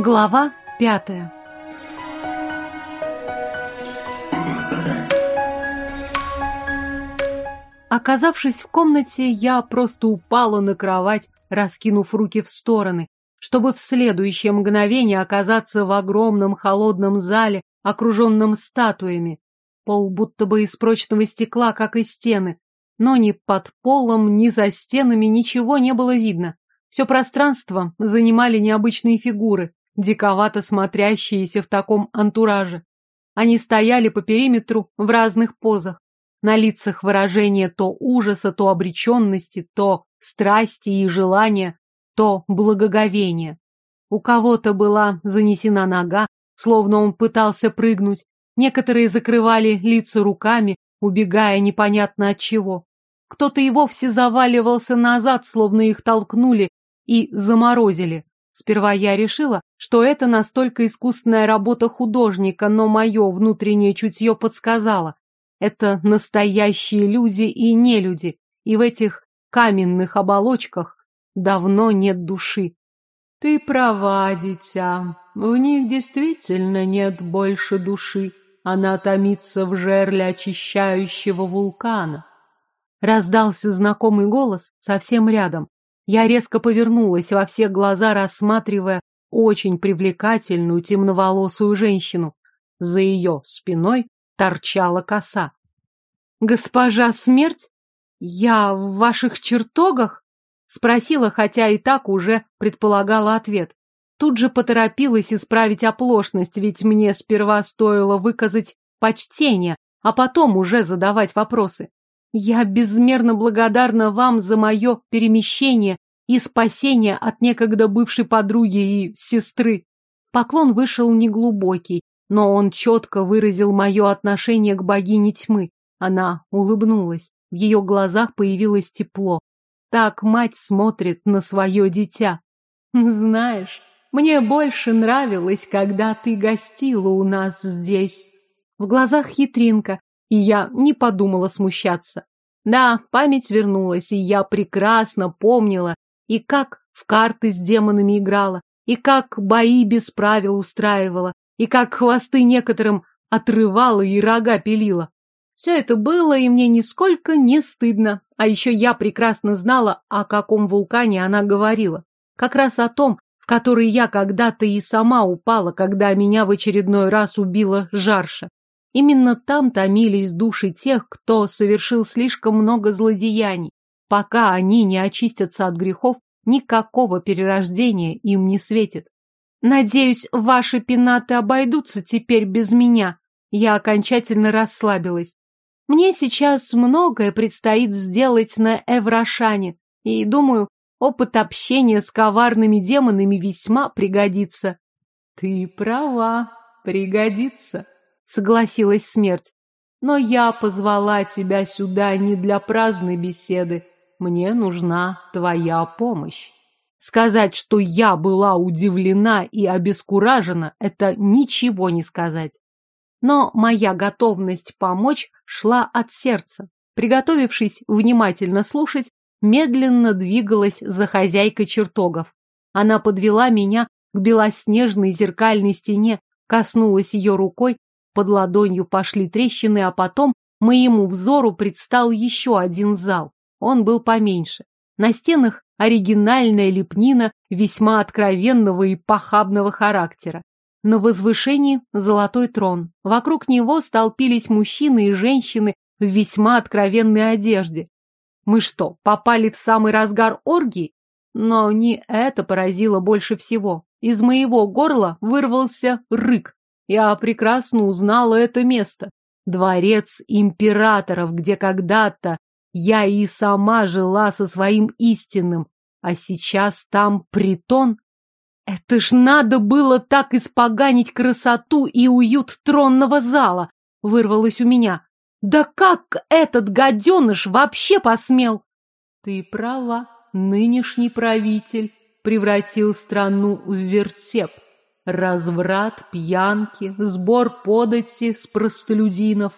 Глава пятая Оказавшись в комнате, я просто упала на кровать, раскинув руки в стороны, чтобы в следующее мгновение оказаться в огромном холодном зале, окруженном статуями. Пол будто бы из прочного стекла, как и стены, но ни под полом, ни за стенами ничего не было видно. Все пространство занимали необычные фигуры, диковато смотрящиеся в таком антураже. Они стояли по периметру в разных позах. На лицах выражение то ужаса, то обреченности, то страсти и желания, то благоговения. У кого-то была занесена нога, словно он пытался прыгнуть. Некоторые закрывали лица руками, убегая непонятно от чего. Кто-то и вовсе заваливался назад, словно их толкнули и заморозили. Сперва я решила, что это настолько искусная работа художника, но мое внутреннее чутье подсказало. Это настоящие люди и нелюди, и в этих каменных оболочках давно нет души. Ты права, дитя, в них действительно нет больше души. Она томится в жерле очищающего вулкана. Раздался знакомый голос совсем рядом. Я резко повернулась во все глаза, рассматривая очень привлекательную темноволосую женщину. За ее спиной торчала коса. «Госпожа Смерть? Я в ваших чертогах?» Спросила, хотя и так уже предполагала ответ. Тут же поторопилась исправить оплошность, ведь мне сперва стоило выказать почтение, а потом уже задавать вопросы. Я безмерно благодарна вам за мое перемещение и спасение от некогда бывшей подруги и сестры. Поклон вышел неглубокий, но он четко выразил мое отношение к богине тьмы. Она улыбнулась, в ее глазах появилось тепло. Так мать смотрит на свое дитя. Знаешь, мне больше нравилось, когда ты гостила у нас здесь. В глазах хитринка, и я не подумала смущаться. Да, память вернулась, и я прекрасно помнила, и как в карты с демонами играла, и как бои без правил устраивала, и как хвосты некоторым отрывала и рога пилила. Все это было, и мне нисколько не стыдно. А еще я прекрасно знала, о каком вулкане она говорила. Как раз о том, в который я когда-то и сама упала, когда меня в очередной раз убила жарша. Именно там томились души тех, кто совершил слишком много злодеяний. Пока они не очистятся от грехов, никакого перерождения им не светит. Надеюсь, ваши пенаты обойдутся теперь без меня. Я окончательно расслабилась. Мне сейчас многое предстоит сделать на Эврашане, и, думаю, опыт общения с коварными демонами весьма пригодится. Ты права, пригодится согласилась смерть. Но я позвала тебя сюда не для праздной беседы. Мне нужна твоя помощь. Сказать, что я была удивлена и обескуражена, это ничего не сказать. Но моя готовность помочь шла от сердца. Приготовившись внимательно слушать, медленно двигалась за хозяйкой чертогов. Она подвела меня к белоснежной зеркальной стене, коснулась ее рукой под ладонью пошли трещины, а потом моему взору предстал еще один зал. Он был поменьше. На стенах оригинальная лепнина весьма откровенного и похабного характера. На возвышении золотой трон. Вокруг него столпились мужчины и женщины в весьма откровенной одежде. Мы что, попали в самый разгар оргии? Но не это поразило больше всего. Из моего горла вырвался рык. Я прекрасно узнала это место. Дворец императоров, где когда-то я и сама жила со своим истинным, а сейчас там притон. Это ж надо было так испоганить красоту и уют тронного зала, вырвалось у меня. Да как этот гаденыш вообще посмел? Ты права, нынешний правитель превратил страну в вертеп. Разврат, пьянки, сбор подати с простолюдинов.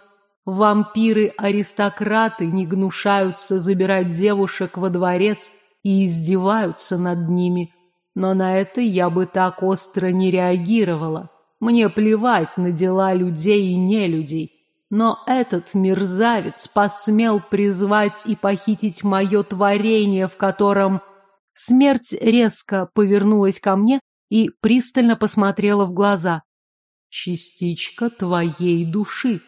Вампиры-аристократы не гнушаются забирать девушек во дворец и издеваются над ними. но на это я бы так остро не реагировала. Мне плевать на дела людей и нелюдей. Но этот мерзавец посмел призвать и похитить мое творение, в котором... Смерть резко повернулась ко мне и пристально посмотрела в глаза. Частичка твоей души.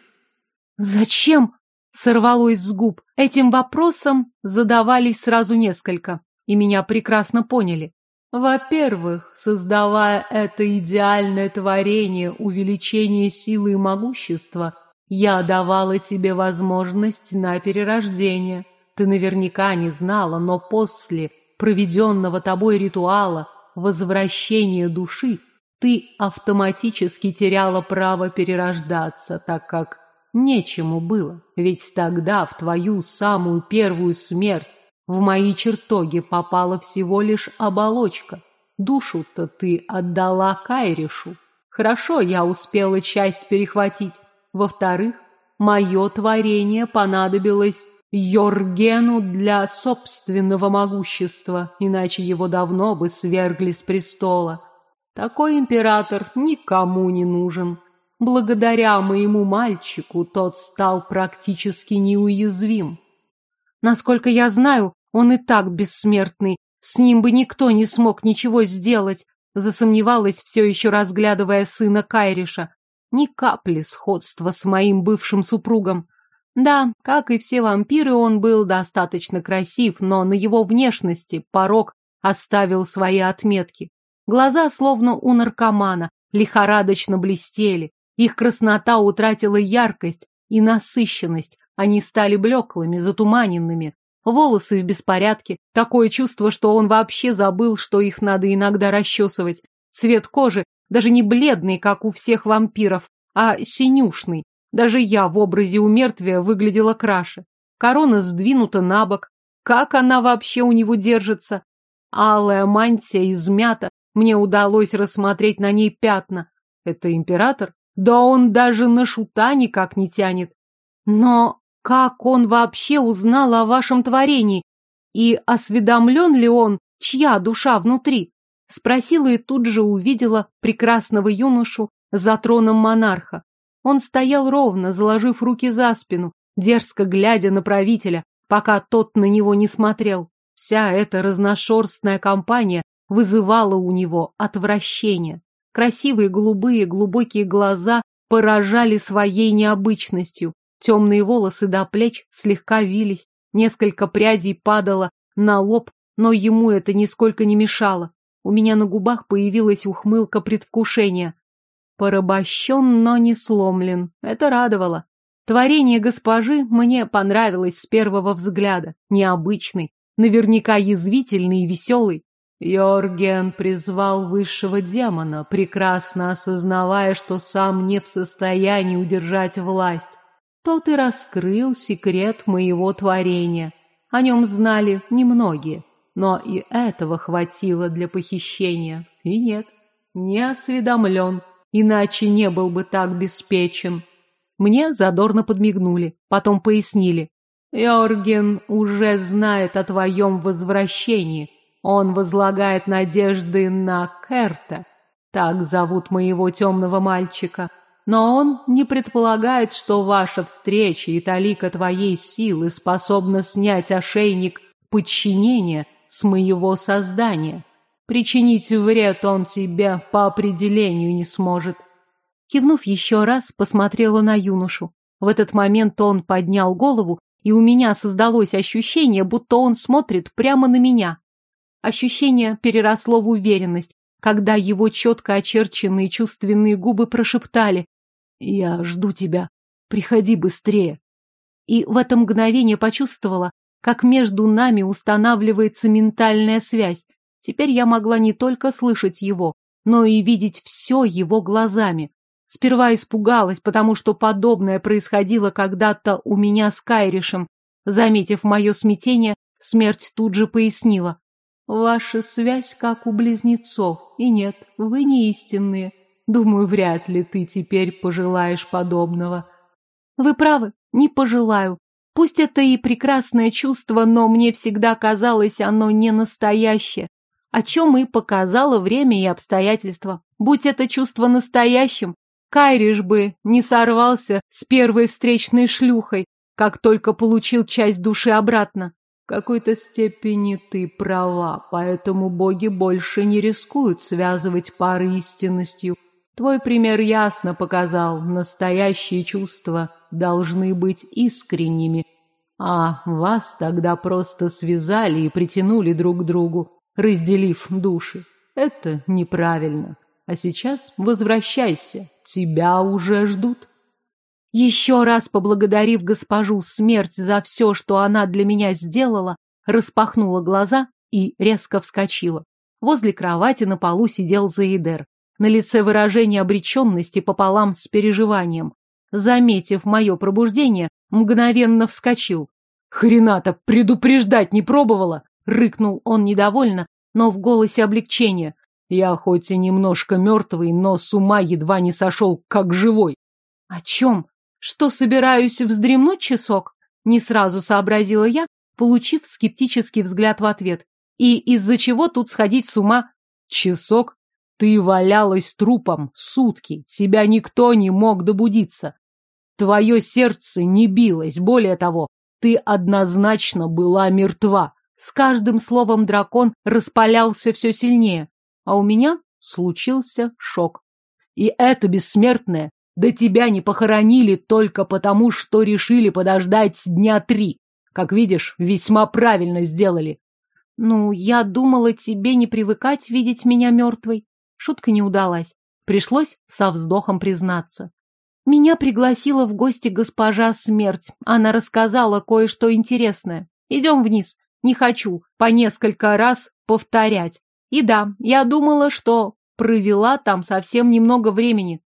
Зачем? Сорвалось с губ. Этим вопросом задавались сразу несколько, и меня прекрасно поняли. Во-первых, создавая это идеальное творение увеличения силы и могущества, я давала тебе возможность на перерождение. Ты наверняка не знала, но после проведенного тобой ритуала возвращения души ты автоматически теряла право перерождаться, так как нечему было. Ведь тогда в твою самую первую смерть в мои чертоги попала всего лишь оболочка. Душу-то ты отдала Кайришу. Хорошо, я успела часть перехватить. Во-вторых, мое творение понадобилось Йоргену для собственного могущества, иначе его давно бы свергли с престола. Такой император никому не нужен. Благодаря моему мальчику тот стал практически неуязвим. Насколько я знаю, он и так бессмертный. С ним бы никто не смог ничего сделать, засомневалась, все еще разглядывая сына Кайриша. Ни капли сходства с моим бывшим супругом. Да, как и все вампиры, он был достаточно красив, но на его внешности порог оставил свои отметки. Глаза, словно у наркомана, лихорадочно блестели. Их краснота утратила яркость и насыщенность, они стали блеклыми, затуманенными. Волосы в беспорядке. Такое чувство, что он вообще забыл, что их надо иногда расчесывать. Цвет кожи даже не бледный, как у всех вампиров, а синюшный. Даже я в образе умертвия выглядела краше. Корона сдвинута на бок. Как она вообще у него держится? Алая мантия измята. Мне удалось рассмотреть на ней пятна. Это император? Да он даже на шута никак не тянет. Но как он вообще узнал о вашем творении? И осведомлен ли он, чья душа внутри? Спросила и тут же увидела прекрасного юношу за троном монарха. Он стоял ровно, заложив руки за спину, дерзко глядя на правителя, пока тот на него не смотрел. Вся эта разношерстная компания вызывала у него отвращение. Красивые голубые глубокие глаза поражали своей необычностью. Темные волосы до плеч слегка вились, несколько прядей падало на лоб, но ему это нисколько не мешало. У меня на губах появилась ухмылка предвкушения. Порабощен, но не сломлен. Это радовало. Творение госпожи мне понравилось с первого взгляда. Необычный, наверняка язвительный и веселый. Йорген призвал высшего демона, прекрасно осознавая, что сам не в состоянии удержать власть тот и раскрыл секрет моего творения. О нем знали немногие, но и этого хватило для похищения. И нет, не осведомлен, иначе не был бы так беспечен. Мне задорно подмигнули, потом пояснили. Йорген уже знает о твоем возвращении. Он возлагает надежды на Керта. Так зовут моего темного мальчика. Но он не предполагает, что ваша встреча и талика твоей силы способна снять ошейник подчинения с моего создания. Причинить вред он тебе по определению не сможет. Кивнув еще раз, посмотрела на юношу. В этот момент он поднял голову, и у меня создалось ощущение, будто он смотрит прямо на меня. Ощущение переросло в уверенность, когда его четко очерченные чувственные губы прошептали я жду тебя. Приходи быстрее. И в это мгновение почувствовала, как между нами устанавливается ментальная связь. Теперь я могла не только слышать его, но и видеть все его глазами. Сперва испугалась, потому что подобное происходило когда-то у меня с Кайришем. Заметив мое смятение, смерть тут же пояснила. Ваша связь как у близнецов, и нет, вы не истинные. Думаю, вряд ли ты теперь пожелаешь подобного. Вы правы, не пожелаю. Пусть это и прекрасное чувство, но мне всегда казалось оно не настоящее. О чем и показало время и обстоятельства. Будь это чувство настоящим, Кайриш бы не сорвался с первой встречной шлюхой, как только получил часть души обратно. В какой-то степени ты права, поэтому боги больше не рискуют связывать пары истинностью. Твой пример ясно показал, настоящие чувства должны быть искренними, а вас тогда просто связали и притянули друг к другу, разделив души. Это неправильно. А сейчас возвращайся, тебя уже ждут. Еще раз поблагодарив госпожу смерть за все, что она для меня сделала, распахнула глаза и резко вскочила. Возле кровати на полу сидел Заидер. На лице выражение обреченности пополам с переживанием. Заметив мое пробуждение, мгновенно вскочил. «Хрената, предупреждать не пробовала!» — рыкнул он недовольно, но в голосе облегчения. «Я хоть и немножко мертвый, но с ума едва не сошел, как живой». «О чем? Что, собираюсь вздремнуть часок?» Не сразу сообразила я, получив скептический взгляд в ответ. «И из-за чего тут сходить с ума?» «Часок? Ты валялась трупом сутки, тебя никто не мог добудиться. Твое сердце не билось, более того, ты однозначно была мертва. С каждым словом дракон распалялся все сильнее, а у меня случился шок. И это бессмертное, да тебя не похоронили только потому, что решили подождать дня три. Как видишь, весьма правильно сделали. Ну, я думала тебе не привыкать видеть меня мертвой. Шутка не удалась. Пришлось со вздохом признаться. Меня пригласила в гости госпожа Смерть. Она рассказала кое-что интересное. Идем вниз. Не хочу по несколько раз повторять. И да, я думала, что провела там совсем немного времени.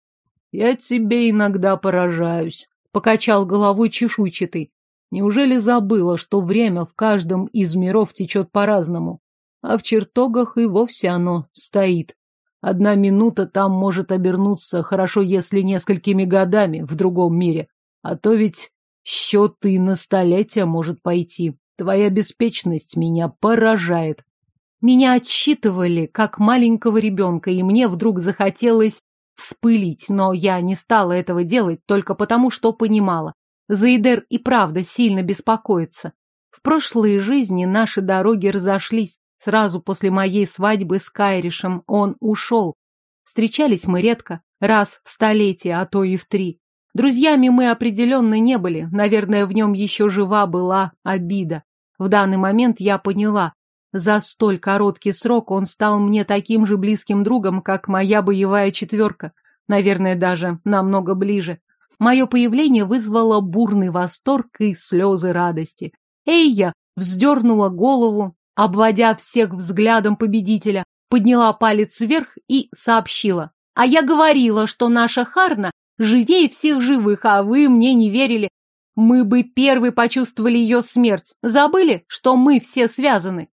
Я тебе иногда поражаюсь, покачал головой чешуйчатый. Неужели забыла, что время в каждом из миров течет по-разному, а в чертогах и вовсе оно стоит? Одна минута там может обернуться, хорошо, если несколькими годами в другом мире. А то ведь счет и на столетия может пойти. Твоя беспечность меня поражает. Меня отсчитывали, как маленького ребенка, и мне вдруг захотелось вспылить, но я не стала этого делать только потому, что понимала. Заидер и правда сильно беспокоится. В прошлой жизни наши дороги разошлись. Сразу после моей свадьбы с Кайришем он ушел. Встречались мы редко, раз в столетие, а то и в три. Друзьями мы определенно не были, наверное, в нем еще жива была обида. В данный момент я поняла, за столь короткий срок он стал мне таким же близким другом, как моя боевая четверка, наверное, даже намного ближе. Мое появление вызвало бурный восторг и слезы радости. Эйя вздернула голову, обводя всех взглядом победителя, подняла палец вверх и сообщила. «А я говорила, что наша Харна живее всех живых, а вы мне не верили. Мы бы первые почувствовали ее смерть. Забыли, что мы все связаны?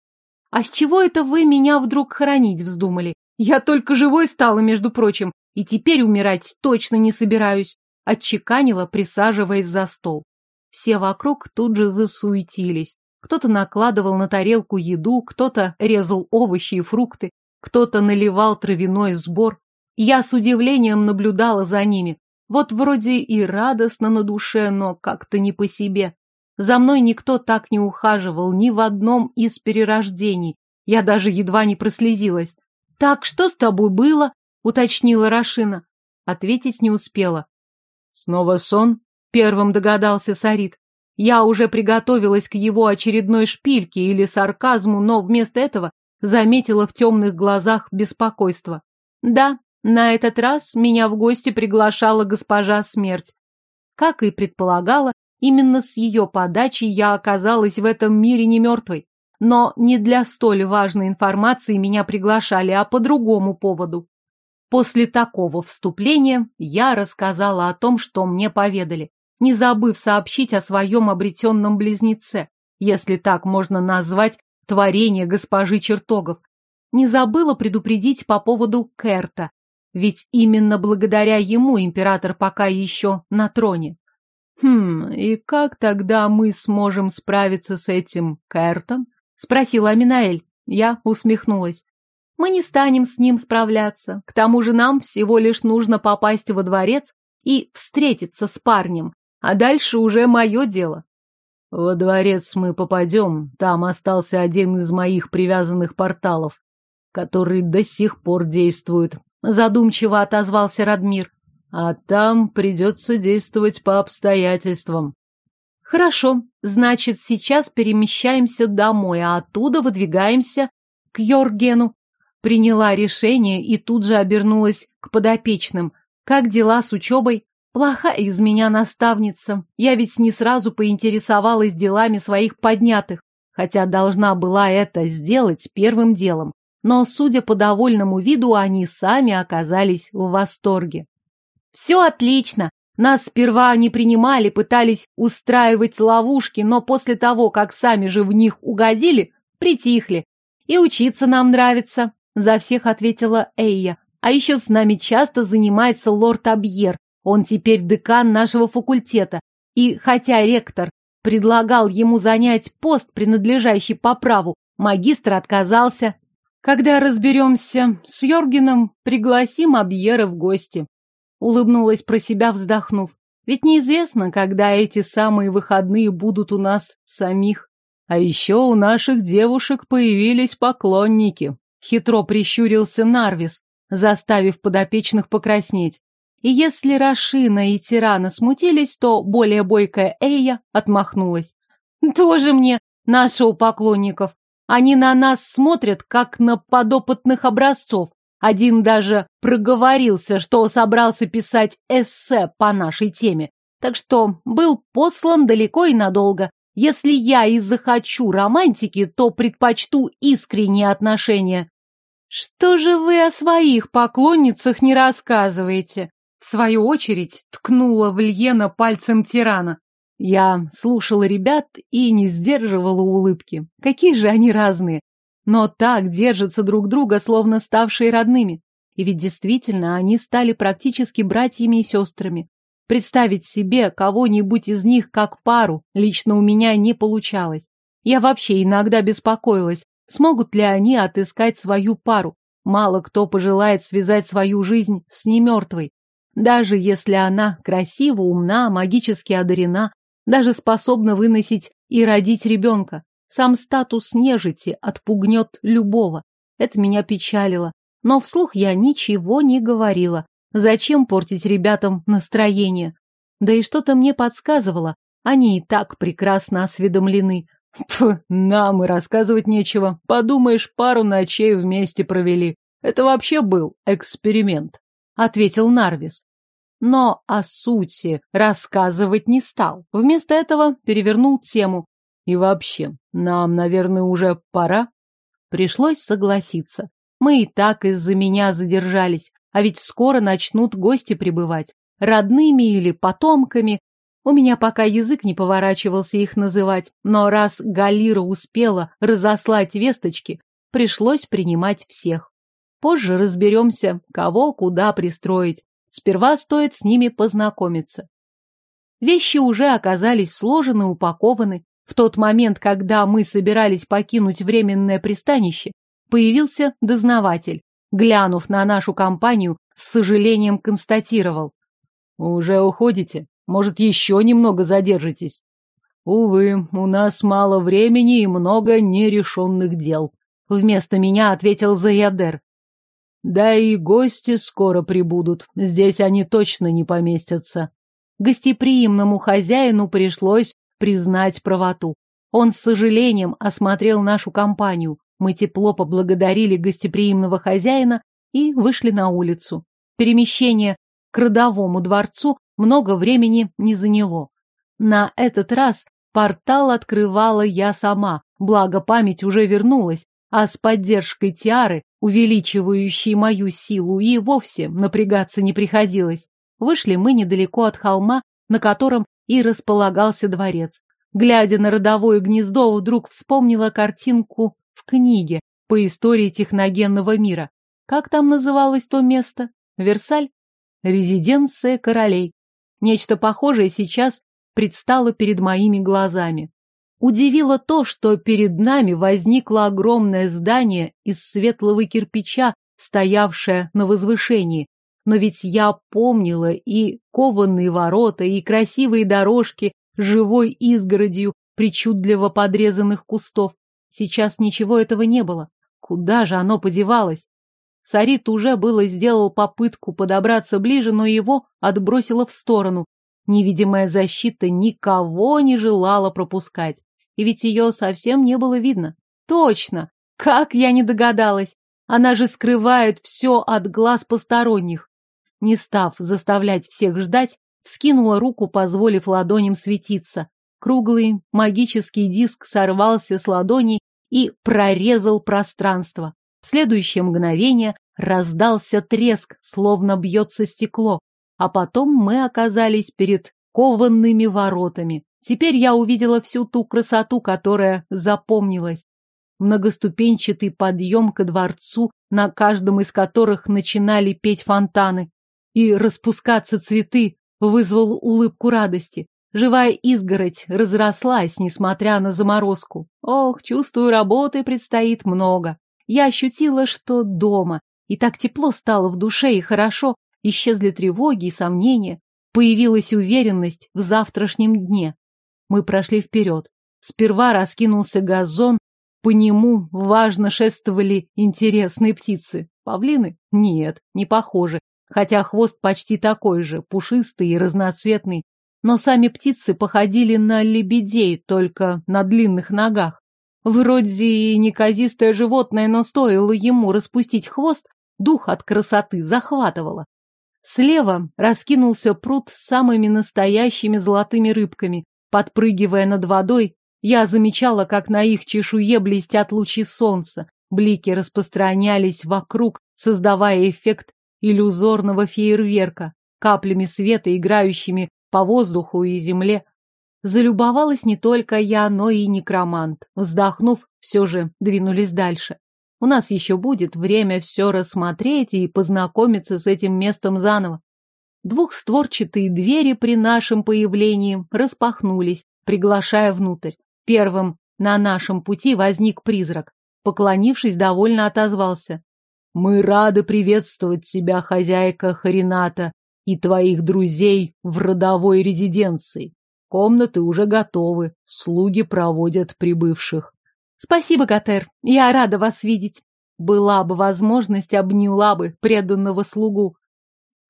А с чего это вы меня вдруг хоронить вздумали? Я только живой стала, между прочим, и теперь умирать точно не собираюсь», отчеканила, присаживаясь за стол. Все вокруг тут же засуетились. Кто-то накладывал на тарелку еду, кто-то резал овощи и фрукты, кто-то наливал травяной сбор. Я с удивлением наблюдала за ними. Вот вроде и радостно на душе, но как-то не по себе. За мной никто так не ухаживал ни в одном из перерождений. Я даже едва не прослезилась. «Так что с тобой было?» — уточнила Рашина. Ответить не успела. «Снова сон?» — первым догадался Сарит. Я уже приготовилась к его очередной шпильке или сарказму, но вместо этого заметила в темных глазах беспокойство. Да, на этот раз меня в гости приглашала госпожа Смерть. Как и предполагала, именно с ее подачи я оказалась в этом мире не мертвой. Но не для столь важной информации меня приглашали, а по другому поводу. После такого вступления я рассказала о том, что мне поведали не забыв сообщить о своем обретенном близнеце, если так можно назвать творение госпожи Чертогов. Не забыла предупредить по поводу Керта, ведь именно благодаря ему император пока еще на троне. «Хм, и как тогда мы сможем справиться с этим Кертом?» — спросила Аминаэль. Я усмехнулась. Мы не станем с ним справляться. К тому же нам всего лишь нужно попасть во дворец и встретиться с парнем. А дальше уже мое дело. Во дворец мы попадем. Там остался один из моих привязанных порталов, который до сих пор действует. Задумчиво отозвался Радмир. А там придется действовать по обстоятельствам. Хорошо, значит, сейчас перемещаемся домой, а оттуда выдвигаемся к Йоргену. Приняла решение и тут же обернулась к подопечным. Как дела с учебой? Плохая из меня наставница. Я ведь не сразу поинтересовалась делами своих поднятых, хотя должна была это сделать первым делом. Но, судя по довольному виду, они сами оказались в восторге. Все отлично. Нас сперва не принимали, пытались устраивать ловушки, но после того, как сами же в них угодили, притихли. И учиться нам нравится, за всех ответила Эйя. А еще с нами часто занимается лорд Абьер. Он теперь декан нашего факультета. И хотя ректор предлагал ему занять пост, принадлежащий по праву, магистр отказался. Когда разберемся с Йоргеном, пригласим Абьера в гости. Улыбнулась про себя, вздохнув. Ведь неизвестно, когда эти самые выходные будут у нас самих. А еще у наших девушек появились поклонники. Хитро прищурился Нарвис, заставив подопечных покраснеть. И если Рашина и Тирана смутились, то более бойкая Эйя отмахнулась. «Тоже мне наши у поклонников. Они на нас смотрят, как на подопытных образцов, один даже проговорился, что собрался писать эссе по нашей теме. Так что был послан далеко и надолго. Если я и захочу романтики, то предпочту искренние отношения. Что же вы о своих поклонницах не рассказываете? В свою очередь ткнула в пальцем тирана. Я слушала ребят и не сдерживала улыбки. Какие же они разные но так держатся друг друга, словно ставшие родными. И ведь действительно они стали практически братьями и сестрами. Представить себе кого-нибудь из них как пару лично у меня не получалось. Я вообще иногда беспокоилась, смогут ли они отыскать свою пару. Мало кто пожелает связать свою жизнь с немертвой. Даже если она красива, умна, магически одарена, даже способна выносить и родить ребенка. Сам статус нежити отпугнет любого. Это меня печалило. Но вслух я ничего не говорила. Зачем портить ребятам настроение? Да и что-то мне подсказывало. Они и так прекрасно осведомлены. Пф, нам и рассказывать нечего. Подумаешь, пару ночей вместе провели. Это вообще был эксперимент, — ответил Нарвис. Но о сути рассказывать не стал. Вместо этого перевернул тему. И вообще, нам, наверное, уже пора. Пришлось согласиться. Мы и так из-за меня задержались, а ведь скоро начнут гости прибывать. Родными или потомками. У меня пока язык не поворачивался их называть, но раз Галира успела разослать весточки, пришлось принимать всех. Позже разберемся, кого куда пристроить. Сперва стоит с ними познакомиться. Вещи уже оказались сложены, упакованы, в тот момент, когда мы собирались покинуть временное пристанище, появился дознаватель. Глянув на нашу компанию, с сожалением констатировал. «Уже уходите? Может, еще немного задержитесь?» «Увы, у нас мало времени и много нерешенных дел», — вместо меня ответил Заядер. «Да и гости скоро прибудут, здесь они точно не поместятся». Гостеприимному хозяину пришлось признать правоту. Он с сожалением осмотрел нашу компанию. Мы тепло поблагодарили гостеприимного хозяина и вышли на улицу. Перемещение к родовому дворцу много времени не заняло. На этот раз портал открывала я сама, благо память уже вернулась, а с поддержкой тиары, увеличивающей мою силу, и вовсе напрягаться не приходилось. Вышли мы недалеко от холма, на котором и располагался дворец. Глядя на родовое гнездо, вдруг вспомнила картинку в книге по истории техногенного мира. Как там называлось то место? Версаль? Резиденция королей. Нечто похожее сейчас предстало перед моими глазами. Удивило то, что перед нами возникло огромное здание из светлого кирпича, стоявшее на возвышении. Но ведь я помнила и кованые ворота, и красивые дорожки живой изгородью причудливо подрезанных кустов. Сейчас ничего этого не было. Куда же оно подевалось? Сарит уже было сделал попытку подобраться ближе, но его отбросило в сторону. Невидимая защита никого не желала пропускать. И ведь ее совсем не было видно. Точно! Как я не догадалась! Она же скрывает все от глаз посторонних. Не став заставлять всех ждать, вскинула руку, позволив ладоням светиться. Круглый магический диск сорвался с ладони и прорезал пространство. В следующее мгновение раздался треск, словно бьется стекло, а потом мы оказались перед кованными воротами. Теперь я увидела всю ту красоту, которая запомнилась. Многоступенчатый подъем ко дворцу, на каждом из которых начинали петь фонтаны. И распускаться цветы вызвал улыбку радости. Живая изгородь разрослась, несмотря на заморозку. Ох, чувствую, работы предстоит много. Я ощутила, что дома. И так тепло стало в душе и хорошо. Исчезли тревоги и сомнения. Появилась уверенность в завтрашнем дне. Мы прошли вперед. Сперва раскинулся газон, по нему важно шествовали интересные птицы. Павлины? Нет, не похожи. Хотя хвост почти такой же, пушистый и разноцветный. Но сами птицы походили на лебедей, только на длинных ногах. Вроде и неказистое животное, но стоило ему распустить хвост, дух от красоты захватывало. Слева раскинулся пруд с самыми настоящими золотыми рыбками. Подпрыгивая над водой, я замечала, как на их чешуе блестят лучи солнца. Блики распространялись вокруг, создавая эффект иллюзорного фейерверка, каплями света, играющими по воздуху и земле. Залюбовалась не только я, но и некромант. Вздохнув, все же двинулись дальше. У нас еще будет время все рассмотреть и познакомиться с этим местом заново. Двухстворчатые двери при нашем появлении распахнулись, приглашая внутрь. Первым на нашем пути возник призрак. Поклонившись, довольно отозвался. «Мы рады приветствовать тебя, хозяйка Харината, и твоих друзей в родовой резиденции. Комнаты уже готовы, слуги проводят прибывших. Спасибо, Катер, я рада вас видеть. Была бы возможность, обняла бы преданного слугу.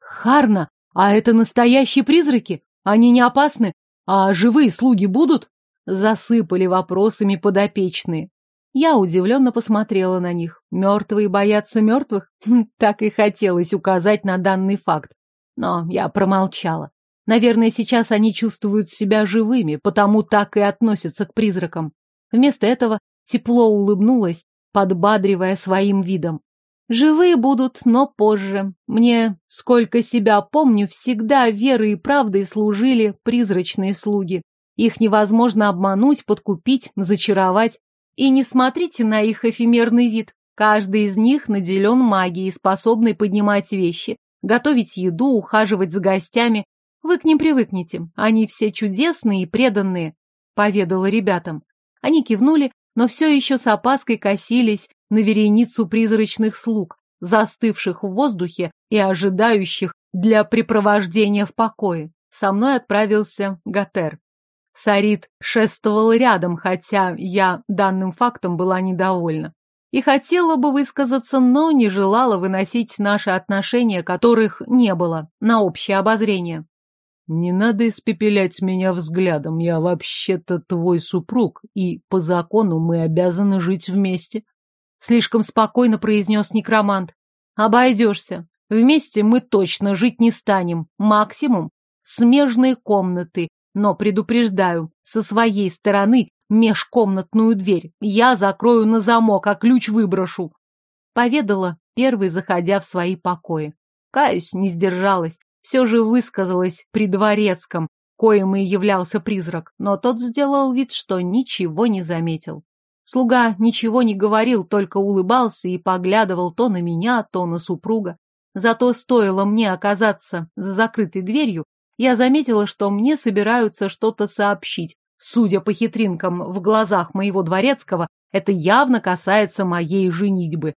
Харна, а это настоящие призраки? Они не опасны? А живые слуги будут? Засыпали вопросами подопечные. Я удивленно посмотрела на них. Мертвые боятся мертвых? Так и хотелось указать на данный факт. Но я промолчала. Наверное, сейчас они чувствуют себя живыми, потому так и относятся к призракам. Вместо этого тепло улыбнулась, подбадривая своим видом. Живые будут, но позже. Мне, сколько себя помню, всегда верой и правдой служили призрачные слуги. Их невозможно обмануть, подкупить, зачаровать. И не смотрите на их эфемерный вид. Каждый из них наделен магией, способной поднимать вещи, готовить еду, ухаживать за гостями. Вы к ним привыкнете. Они все чудесные и преданные, поведала ребятам. Они кивнули, но все еще с опаской косились на вереницу призрачных слуг, застывших в воздухе и ожидающих для препровождения в покое. Со мной отправился Гатер. Сарит шествовал рядом, хотя я данным фактом была недовольна и хотела бы высказаться, но не желала выносить наши отношения, которых не было, на общее обозрение. «Не надо испепелять меня взглядом, я вообще-то твой супруг, и по закону мы обязаны жить вместе», — слишком спокойно произнес некромант. «Обойдешься. Вместе мы точно жить не станем. Максимум — смежные комнаты, но предупреждаю, со своей стороны межкомнатную дверь. Я закрою на замок, а ключ выброшу. Поведала, первый заходя в свои покои. Каюсь, не сдержалась. Все же высказалась при дворецком, коим и являлся призрак, но тот сделал вид, что ничего не заметил. Слуга ничего не говорил, только улыбался и поглядывал то на меня, то на супруга. Зато стоило мне оказаться за закрытой дверью, я заметила, что мне собираются что-то сообщить, Судя по хитринкам в глазах моего дворецкого, это явно касается моей женитьбы.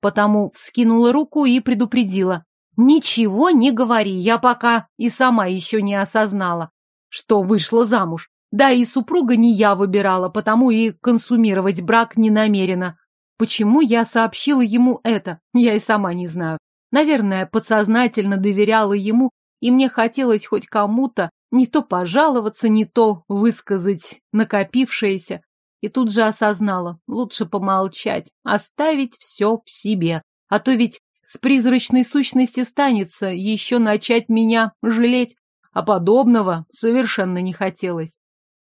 Потому вскинула руку и предупредила. Ничего не говори, я пока и сама еще не осознала, что вышла замуж. Да и супруга не я выбирала, потому и консумировать брак не намерена. Почему я сообщила ему это, я и сама не знаю. Наверное, подсознательно доверяла ему, и мне хотелось хоть кому-то не то пожаловаться, не то высказать накопившееся. И тут же осознала, лучше помолчать, оставить все в себе. А то ведь с призрачной сущности станется еще начать меня жалеть, а подобного совершенно не хотелось.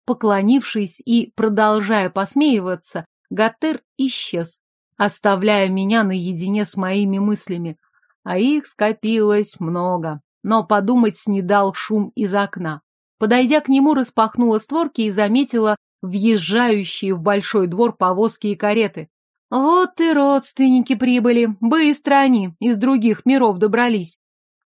Поклонившись и продолжая посмеиваться, Гатер исчез, оставляя меня наедине с моими мыслями. А их скопилось много, но подумать не дал шум из окна. Подойдя к нему, распахнула створки и заметила въезжающие в большой двор повозки и кареты. Вот и родственники прибыли, быстро они из других миров добрались.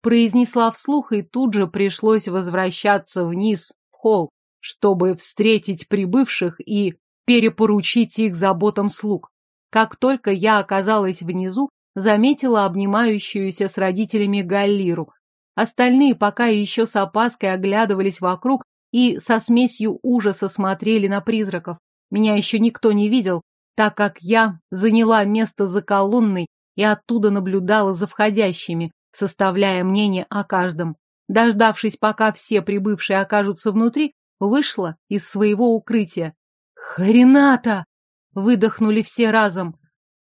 Произнесла вслух, и тут же пришлось возвращаться вниз, в холл, чтобы встретить прибывших и перепоручить их заботам слуг. Как только я оказалась внизу, заметила обнимающуюся с родителями Галлиру. Остальные пока еще с опаской оглядывались вокруг и со смесью ужаса смотрели на призраков. Меня еще никто не видел, так как я заняла место за колонной и оттуда наблюдала за входящими, составляя мнение о каждом. Дождавшись, пока все прибывшие окажутся внутри, вышла из своего укрытия. «Хрената!» — выдохнули все разом.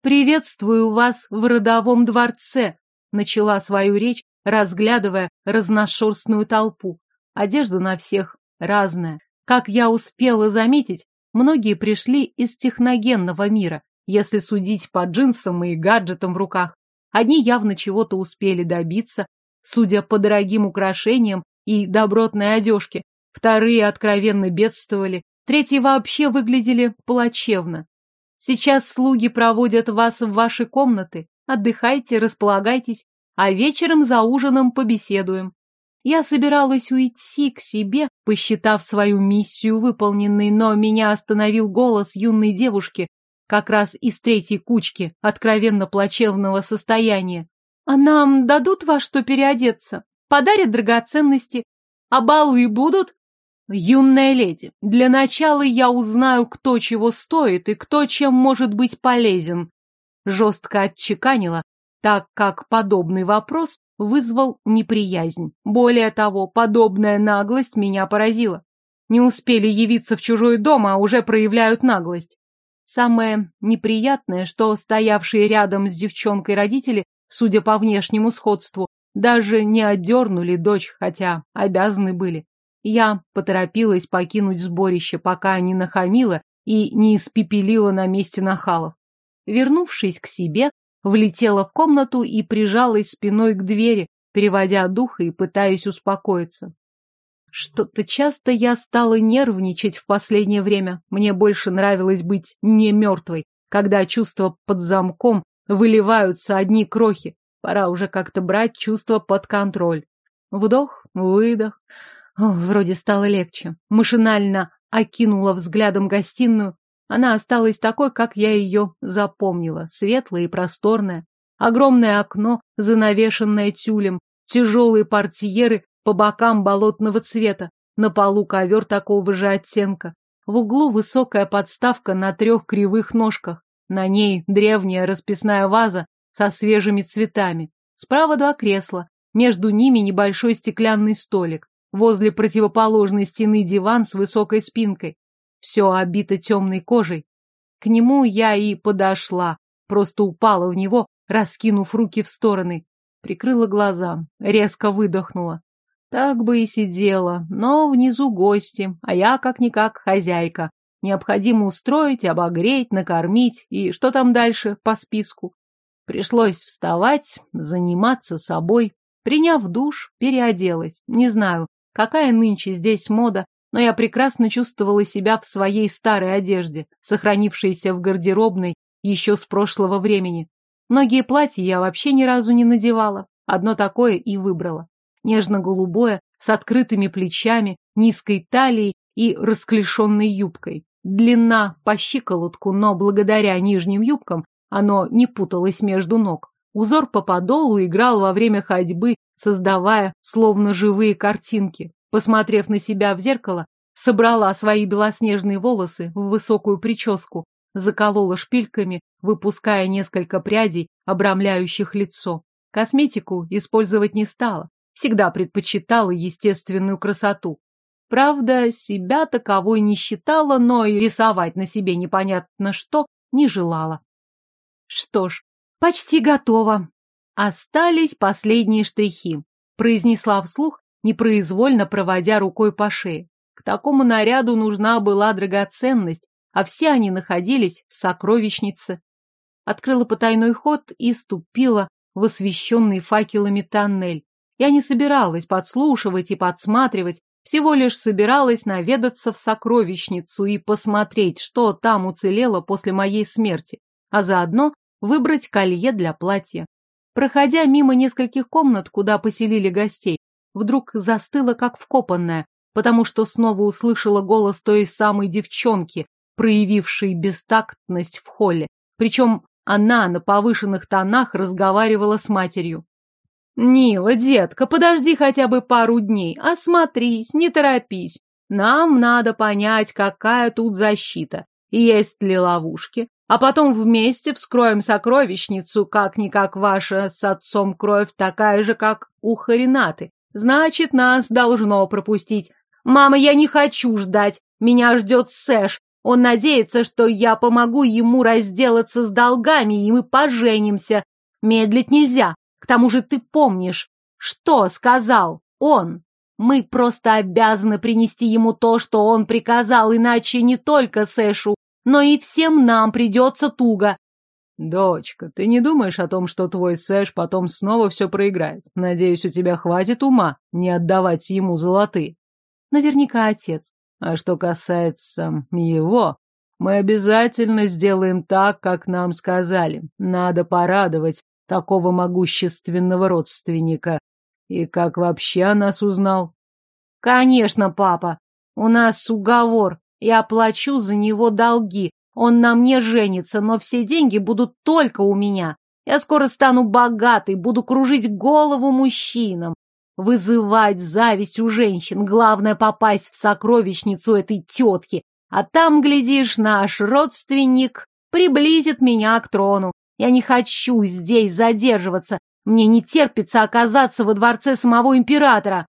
«Приветствую вас в родовом дворце!» — начала свою речь, разглядывая разношерстную толпу. Одежда на всех разная. Как я успела заметить, многие пришли из техногенного мира, если судить по джинсам и гаджетам в руках. Одни явно чего-то успели добиться, судя по дорогим украшениям и добротной одежке, вторые откровенно бедствовали, третьи вообще выглядели плачевно. Сейчас слуги проводят вас в ваши комнаты, отдыхайте, располагайтесь, а вечером за ужином побеседуем. Я собиралась уйти к себе, посчитав свою миссию выполненной, но меня остановил голос юной девушки, как раз из третьей кучки, откровенно плачевного состояния. А нам дадут во что переодеться? Подарят драгоценности? А балы будут? Юная леди, для начала я узнаю, кто чего стоит и кто чем может быть полезен. Жестко отчеканила, так как подобный вопрос вызвал неприязнь. Более того, подобная наглость меня поразила. Не успели явиться в чужой дом, а уже проявляют наглость. Самое неприятное, что стоявшие рядом с девчонкой родители, судя по внешнему сходству, даже не отдернули дочь, хотя обязаны были. Я поторопилась покинуть сборище, пока не нахамила и не испепелила на месте нахалов. Вернувшись к себе, влетела в комнату и прижалась спиной к двери, переводя дух и пытаясь успокоиться. Что-то часто я стала нервничать в последнее время. Мне больше нравилось быть не мертвой, когда чувства под замком выливаются одни крохи. Пора уже как-то брать чувства под контроль. Вдох, выдох. О, вроде стало легче. Машинально окинула взглядом гостиную. Она осталась такой, как я ее запомнила, светлая и просторная. Огромное окно, занавешенное тюлем, тяжелые портьеры по бокам болотного цвета, на полу ковер такого же оттенка. В углу высокая подставка на трех кривых ножках. На ней древняя расписная ваза со свежими цветами. Справа два кресла, между ними небольшой стеклянный столик. Возле противоположной стены диван с высокой спинкой все обито темной кожей. К нему я и подошла, просто упала в него, раскинув руки в стороны. Прикрыла глаза, резко выдохнула. Так бы и сидела, но внизу гости, а я как-никак хозяйка. Необходимо устроить, обогреть, накормить и что там дальше по списку. Пришлось вставать, заниматься собой. Приняв душ, переоделась. Не знаю, какая нынче здесь мода, но я прекрасно чувствовала себя в своей старой одежде, сохранившейся в гардеробной еще с прошлого времени. Многие платья я вообще ни разу не надевала, одно такое и выбрала. Нежно-голубое, с открытыми плечами, низкой талией и расклешенной юбкой. Длина по щиколотку, но благодаря нижним юбкам оно не путалось между ног. Узор по подолу играл во время ходьбы, создавая словно живые картинки. Посмотрев на себя в зеркало, собрала свои белоснежные волосы в высокую прическу, заколола шпильками, выпуская несколько прядей, обрамляющих лицо. Косметику использовать не стала, всегда предпочитала естественную красоту. Правда, себя таковой не считала, но и рисовать на себе непонятно что не желала. Что ж, почти готово. Остались последние штрихи, произнесла вслух, непроизвольно проводя рукой по шее. К такому наряду нужна была драгоценность, а все они находились в сокровищнице. Открыла потайной ход и ступила в освещенный факелами тоннель. Я не собиралась подслушивать и подсматривать, всего лишь собиралась наведаться в сокровищницу и посмотреть, что там уцелело после моей смерти, а заодно выбрать колье для платья. Проходя мимо нескольких комнат, куда поселили гостей, вдруг застыла как вкопанная, потому что снова услышала голос той самой девчонки, проявившей бестактность в холле. Причем она на повышенных тонах разговаривала с матерью. «Нила, детка, подожди хотя бы пару дней, осмотрись, не торопись. Нам надо понять, какая тут защита, есть ли ловушки, а потом вместе вскроем сокровищницу, как-никак ваша с отцом кровь такая же, как у Харинаты. Значит, нас должно пропустить. Мама, я не хочу ждать, меня ждет Сэш, он надеется, что я помогу ему разделаться с долгами, и мы поженимся. Медлить нельзя. К тому же ты помнишь, что сказал он. Мы просто обязаны принести ему то, что он приказал, иначе не только Сэшу, но и всем нам придется туго. Дочка, ты не думаешь о том, что твой Сэш потом снова все проиграет? Надеюсь, у тебя хватит ума не отдавать ему золотые. Наверняка отец. А что касается его, мы обязательно сделаем так, как нам сказали. Надо порадовать такого могущественного родственника. И как вообще о нас узнал? Конечно, папа. У нас уговор. Я плачу за него долги. Он на мне женится, но все деньги будут только у меня. Я скоро стану богатой, буду кружить голову мужчинам вызывать зависть у женщин. Главное попасть в сокровищницу этой тетки. А там, глядишь, наш родственник приблизит меня к трону. Я не хочу здесь задерживаться. Мне не терпится оказаться во дворце самого императора.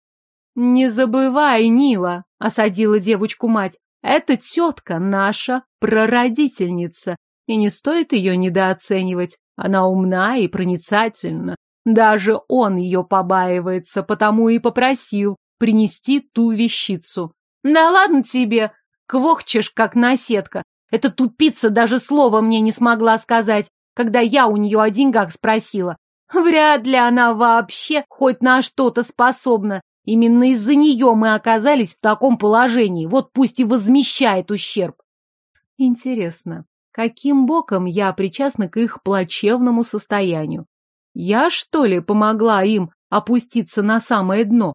Не забывай, Нила, осадила девочку мать. Эта тетка наша прародительница, и не стоит ее недооценивать. Она умна и проницательна. Даже он ее побаивается, потому и попросил принести ту вещицу. Да ладно тебе, квохчешь, как наседка. Эта тупица даже слова мне не смогла сказать, когда я у нее о деньгах спросила. Вряд ли она вообще хоть на что-то способна. Именно из-за нее мы оказались в таком положении. Вот пусть и возмещает ущерб. Интересно, каким боком я причастна к их плачевному состоянию? Я, что ли, помогла им опуститься на самое дно?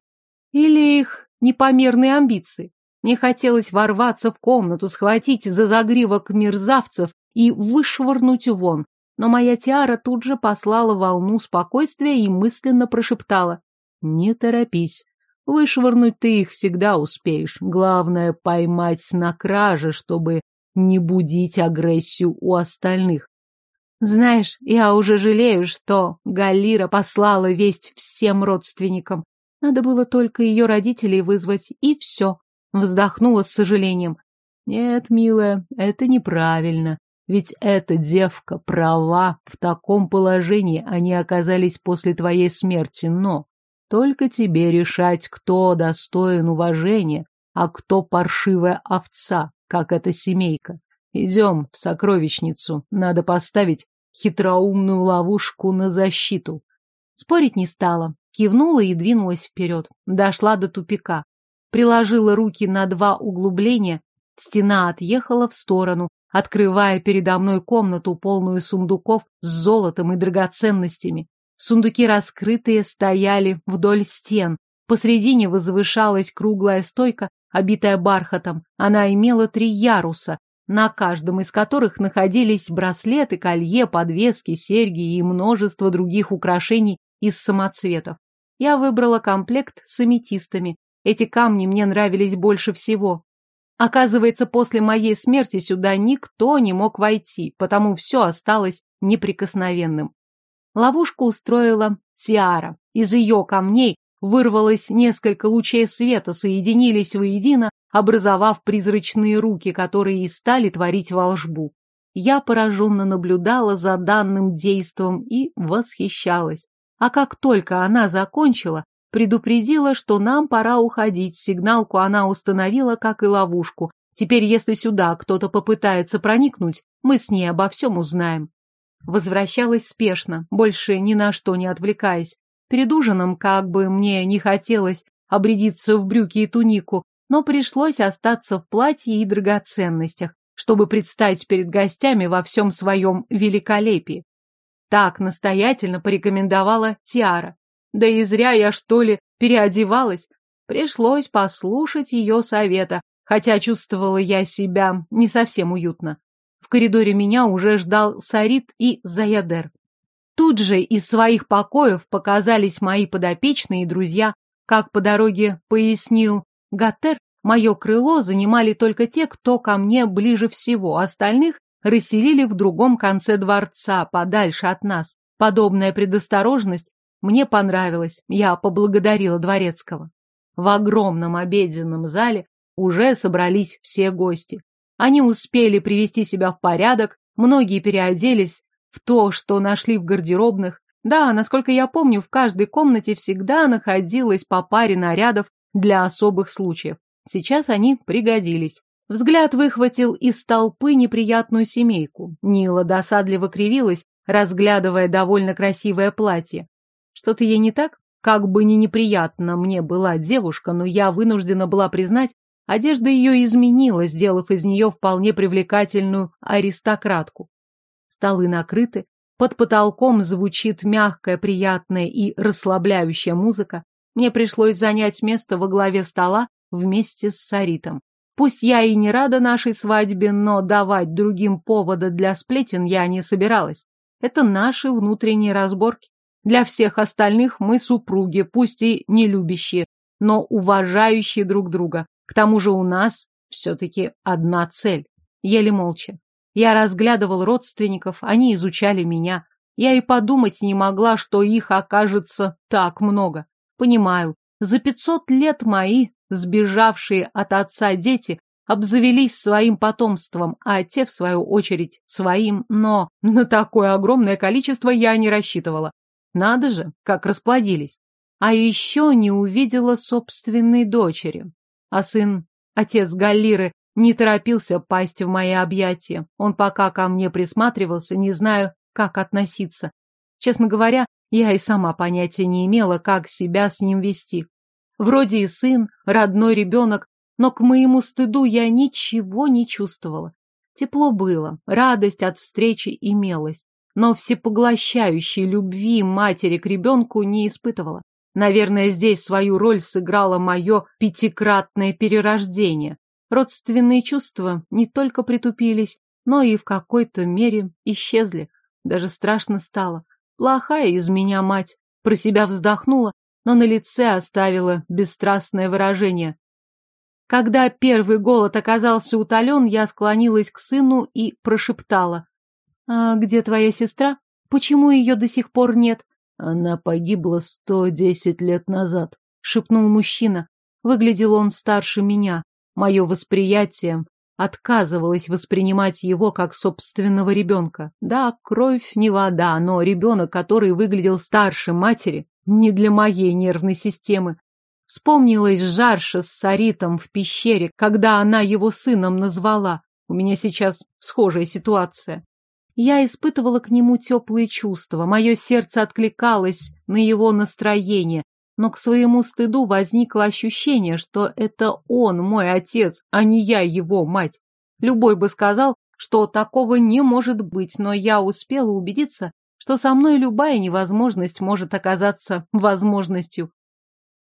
Или их непомерные амбиции? Мне хотелось ворваться в комнату, схватить за загривок мерзавцев и вышвырнуть вон. Но моя Тиара тут же послала волну спокойствия и мысленно прошептала. «Не торопись. Вышвырнуть ты их всегда успеешь. Главное — поймать на краже, чтобы не будить агрессию у остальных. Знаешь, я уже жалею, что Галира послала весть всем родственникам. Надо было только ее родителей вызвать, и все. Вздохнула с сожалением. Нет, милая, это неправильно. Ведь эта девка права. В таком положении они оказались после твоей смерти, но только тебе решать, кто достоин уважения, а кто паршивая овца, как эта семейка. Идем в сокровищницу. Надо поставить хитроумную ловушку на защиту. Спорить не стала. Кивнула и двинулась вперед. Дошла до тупика. Приложила руки на два углубления. Стена отъехала в сторону, открывая передо мной комнату, полную сундуков с золотом и драгоценностями. Сундуки раскрытые стояли вдоль стен. Посредине возвышалась круглая стойка, обитая бархатом. Она имела три яруса, на каждом из которых находились браслеты, колье, подвески, серьги и множество других украшений из самоцветов. Я выбрала комплект с аметистами. Эти камни мне нравились больше всего. Оказывается, после моей смерти сюда никто не мог войти, потому все осталось неприкосновенным. Ловушку устроила Тиара. Из ее камней вырвалось несколько лучей света, соединились воедино, образовав призрачные руки, которые и стали творить волшбу. Я пораженно наблюдала за данным действом и восхищалась. А как только она закончила, предупредила, что нам пора уходить. Сигналку она установила, как и ловушку. Теперь, если сюда кто-то попытается проникнуть, мы с ней обо всем узнаем. Возвращалась спешно, больше ни на что не отвлекаясь. Перед ужином, как бы мне не хотелось обрядиться в брюки и тунику, но пришлось остаться в платье и драгоценностях, чтобы предстать перед гостями во всем своем великолепии. Так настоятельно порекомендовала Тиара. Да и зря я, что ли, переодевалась. Пришлось послушать ее совета, хотя чувствовала я себя не совсем уютно. В коридоре меня уже ждал Сарит и Заядер. Тут же из своих покоев показались мои подопечные и друзья. Как по дороге пояснил Гатер, мое крыло занимали только те, кто ко мне ближе всего, остальных расселили в другом конце дворца, подальше от нас. Подобная предосторожность мне понравилась, я поблагодарила дворецкого. В огромном обеденном зале уже собрались все гости. Они успели привести себя в порядок, многие переоделись в то, что нашли в гардеробных. Да, насколько я помню, в каждой комнате всегда находилось по паре нарядов для особых случаев. Сейчас они пригодились. Взгляд выхватил из толпы неприятную семейку. Нила досадливо кривилась, разглядывая довольно красивое платье. Что-то ей не так? Как бы ни неприятно мне была девушка, но я вынуждена была признать, одежда ее изменила, сделав из нее вполне привлекательную аристократку. Столы накрыты, под потолком звучит мягкая, приятная и расслабляющая музыка. Мне пришлось занять место во главе стола вместе с Саритом. Пусть я и не рада нашей свадьбе, но давать другим повода для сплетен я не собиралась. Это наши внутренние разборки. Для всех остальных мы супруги, пусть и не любящие, но уважающие друг друга. К тому же у нас все-таки одна цель. Еле молча. Я разглядывал родственников, они изучали меня. Я и подумать не могла, что их окажется так много. Понимаю, за пятьсот лет мои сбежавшие от отца дети обзавелись своим потомством, а те, в свою очередь, своим, но на такое огромное количество я не рассчитывала. Надо же, как расплодились. А еще не увидела собственной дочери. А сын, отец Галлиры, не торопился пасть в мои объятия. Он пока ко мне присматривался, не зная, как относиться. Честно говоря, я и сама понятия не имела, как себя с ним вести. Вроде и сын, родной ребенок, но к моему стыду я ничего не чувствовала. Тепло было, радость от встречи имелась, но всепоглощающей любви матери к ребенку не испытывала. Наверное, здесь свою роль сыграло мое пятикратное перерождение. Родственные чувства не только притупились, но и в какой-то мере исчезли. Даже страшно стало. Плохая из меня мать. Про себя вздохнула, но на лице оставила бесстрастное выражение. Когда первый голод оказался утолен, я склонилась к сыну и прошептала. «А где твоя сестра? Почему ее до сих пор нет?» «Она погибла сто десять лет назад», — шепнул мужчина. Выглядел он старше меня. Мое восприятие отказывалось воспринимать его как собственного ребенка. Да, кровь не вода, но ребенок, который выглядел старше матери, не для моей нервной системы. Вспомнилась жарша с Саритом в пещере, когда она его сыном назвала. У меня сейчас схожая ситуация. Я испытывала к нему теплые чувства, мое сердце откликалось на его настроение, но к своему стыду возникло ощущение, что это он мой отец, а не я его мать. Любой бы сказал, что такого не может быть, но я успела убедиться, что со мной любая невозможность может оказаться возможностью.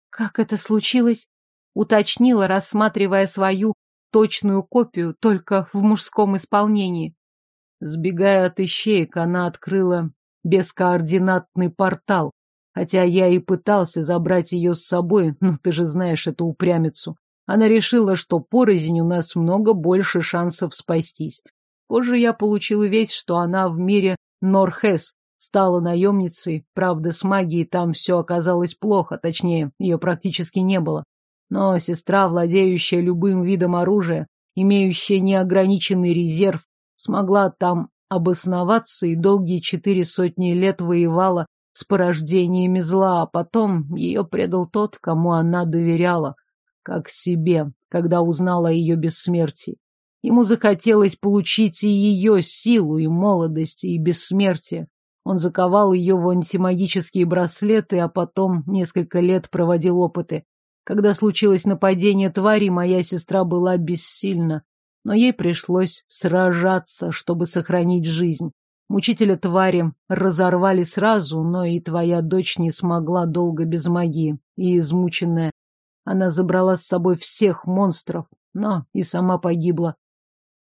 Как это случилось? уточнила, рассматривая свою точную копию, только в мужском исполнении. Сбегая от ищеек, она открыла бескоординатный портал, хотя я и пытался забрать ее с собой, но ты же знаешь эту упрямицу. Она решила, что порознь у нас много больше шансов спастись. Позже я получил весть, что она в мире Норхес стала наемницей, правда, с магией там все оказалось плохо, точнее, ее практически не было. Но сестра, владеющая любым видом оружия, имеющая неограниченный резерв, смогла там обосноваться и долгие четыре сотни лет воевала с порождениями зла, а потом ее предал тот, кому она доверяла, как себе, когда узнала о ее бессмертии. Ему захотелось получить и ее силу, и молодость, и бессмертие. Он заковал ее в антимагические браслеты, а потом несколько лет проводил опыты. Когда случилось нападение твари, моя сестра была бессильна, но ей пришлось сражаться, чтобы сохранить жизнь. Мучителя твари разорвали сразу, но и твоя дочь не смогла долго без магии, и измученная. Она забрала с собой всех монстров, но и сама погибла.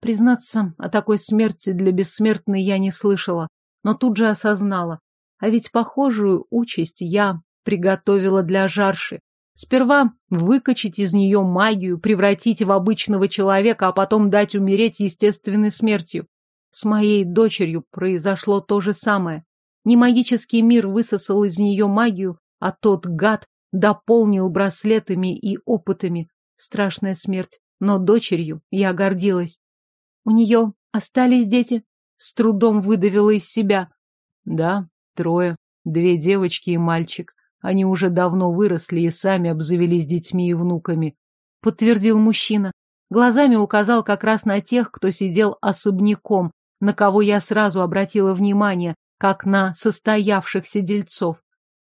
Признаться, о такой смерти для бессмертной я не слышала но тут же осознала. А ведь похожую участь я приготовила для жарши. Сперва выкачать из нее магию, превратить в обычного человека, а потом дать умереть естественной смертью. С моей дочерью произошло то же самое. Не магический мир высосал из нее магию, а тот гад дополнил браслетами и опытами. Страшная смерть. Но дочерью я гордилась. У нее остались дети? С трудом выдавила из себя. Да, трое. Две девочки и мальчик. Они уже давно выросли и сами обзавелись детьми и внуками. Подтвердил мужчина. Глазами указал как раз на тех, кто сидел особняком, на кого я сразу обратила внимание, как на состоявшихся дельцов.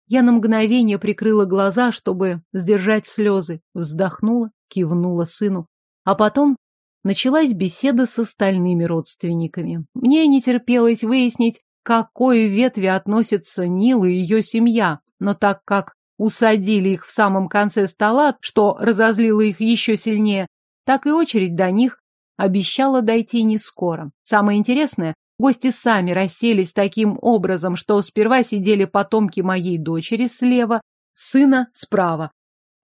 Я на мгновение прикрыла глаза, чтобы сдержать слезы, вздохнула, кивнула сыну, а потом началась беседа с остальными родственниками. Мне не терпелось выяснить, к какой ветви относятся Нил и ее семья, но так как усадили их в самом конце стола, что разозлило их еще сильнее, так и очередь до них обещала дойти не скоро. Самое интересное, гости сами расселись таким образом, что сперва сидели потомки моей дочери слева, сына справа,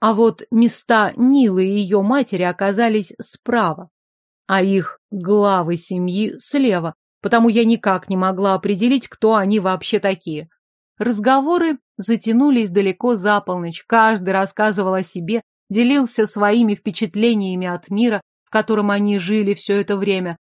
а вот места Нилы и ее матери оказались справа а их главы семьи слева, потому я никак не могла определить, кто они вообще такие. Разговоры затянулись далеко за полночь, каждый рассказывал о себе, делился своими впечатлениями от мира, в котором они жили все это время,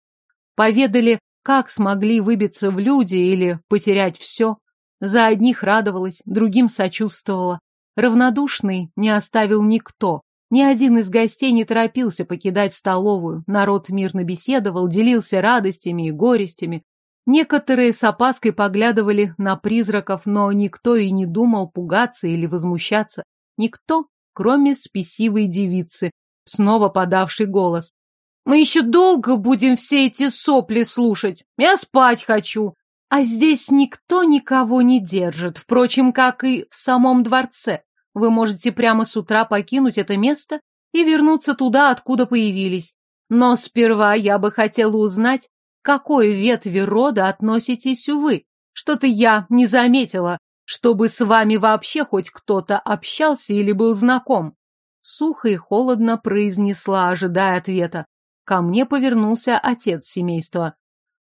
поведали, как смогли выбиться в люди или потерять все. За одних радовалась, другим сочувствовала. Равнодушный не оставил никто, ни один из гостей не торопился покидать столовую. Народ мирно беседовал, делился радостями и горестями. Некоторые с опаской поглядывали на призраков, но никто и не думал пугаться или возмущаться. Никто, кроме спесивой девицы, снова подавший голос. «Мы еще долго будем все эти сопли слушать. Я спать хочу. А здесь никто никого не держит, впрочем, как и в самом дворце. Вы можете прямо с утра покинуть это место и вернуться туда, откуда появились. Но сперва я бы хотела узнать, какой ветви рода относитесь вы. Что-то я не заметила, чтобы с вами вообще хоть кто-то общался или был знаком. Сухо и холодно произнесла, ожидая ответа. Ко мне повернулся отец семейства.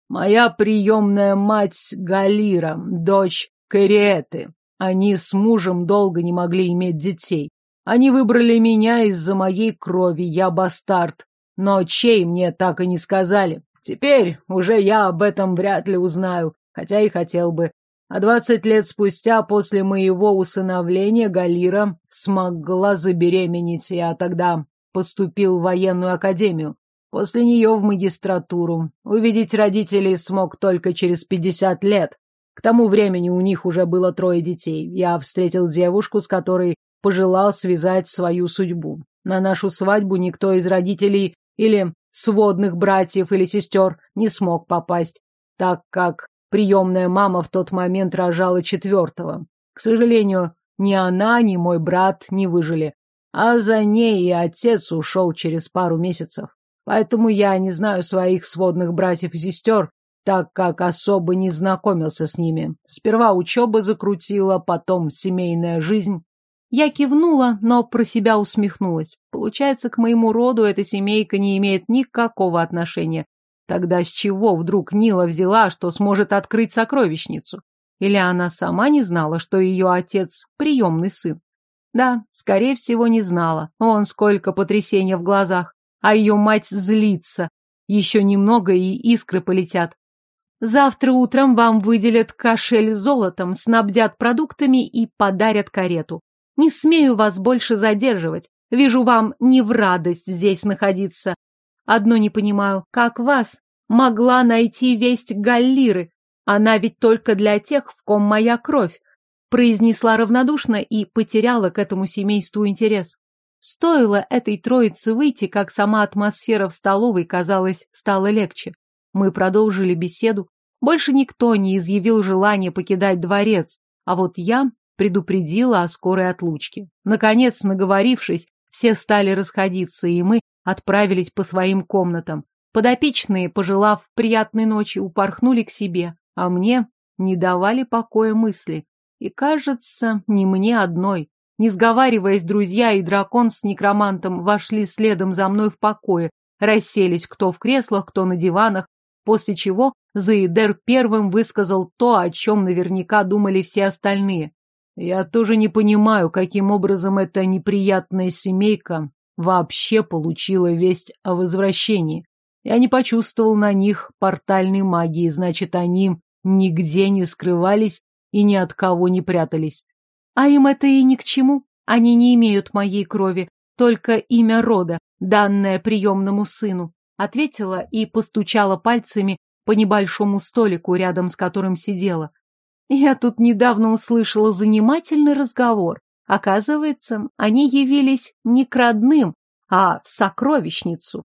Моя приемная мать Галира, дочь Кариэты. Они с мужем долго не могли иметь детей. Они выбрали меня из-за моей крови, я бастард. Но чей мне так и не сказали. Теперь уже я об этом вряд ли узнаю, хотя и хотел бы. А двадцать лет спустя, после моего усыновления, Галира смогла забеременеть. Я тогда поступил в военную академию. После нее в магистратуру. Увидеть родителей смог только через пятьдесят лет. К тому времени у них уже было трое детей. Я встретил девушку, с которой пожелал связать свою судьбу. На нашу свадьбу никто из родителей или сводных братьев или сестер не смог попасть, так как приемная мама в тот момент рожала четвертого. К сожалению, ни она, ни мой брат не выжили. а за ней и отец ушел через пару месяцев. Поэтому я не знаю своих сводных братьев и сестер, так как особо не знакомился с ними. Сперва учеба закрутила, потом семейная жизнь. Я кивнула, но про себя усмехнулась. Получается, к моему роду эта семейка не имеет никакого отношения. Тогда с чего вдруг Нила взяла, что сможет открыть сокровищницу? Или она сама не знала, что ее отец – приемный сын? Да, скорее всего, не знала. Вон сколько потрясения в глазах. А ее мать злится. Еще немного, и искры полетят. Завтра утром вам выделят кошель золотом, снабдят продуктами и подарят карету. Не смею вас больше задерживать. Вижу, вам не в радость здесь находиться. Одно не понимаю, как вас могла найти весть Галлиры? Она ведь только для тех, в ком моя кровь произнесла равнодушно и потеряла к этому семейству интерес. Стоило этой троице выйти, как сама атмосфера в столовой, казалось, стала легче. Мы продолжили беседу. Больше никто не изъявил желания покидать дворец, а вот я предупредила о скорой отлучке. Наконец, наговорившись, все стали расходиться, и мы отправились по своим комнатам. Подопечные, пожелав приятной ночи, упорхнули к себе, а мне не давали покоя мысли. И, кажется, не мне одной. Не сговариваясь, друзья и дракон с некромантом вошли следом за мной в покое, расселись кто в креслах, кто на диванах, после чего Заидер первым высказал то, о чем наверняка думали все остальные. Я тоже не понимаю, каким образом эта неприятная семейка вообще получила весть о возвращении. Я не почувствовал на них портальной магии, значит, они нигде не скрывались и ни от кого не прятались. А им это и ни к чему. Они не имеют моей крови, только имя рода, данное приемному сыну. Ответила и постучала пальцами по небольшому столику, рядом с которым сидела. Я тут недавно услышала занимательный разговор. Оказывается, они явились не к родным, а в сокровищницу.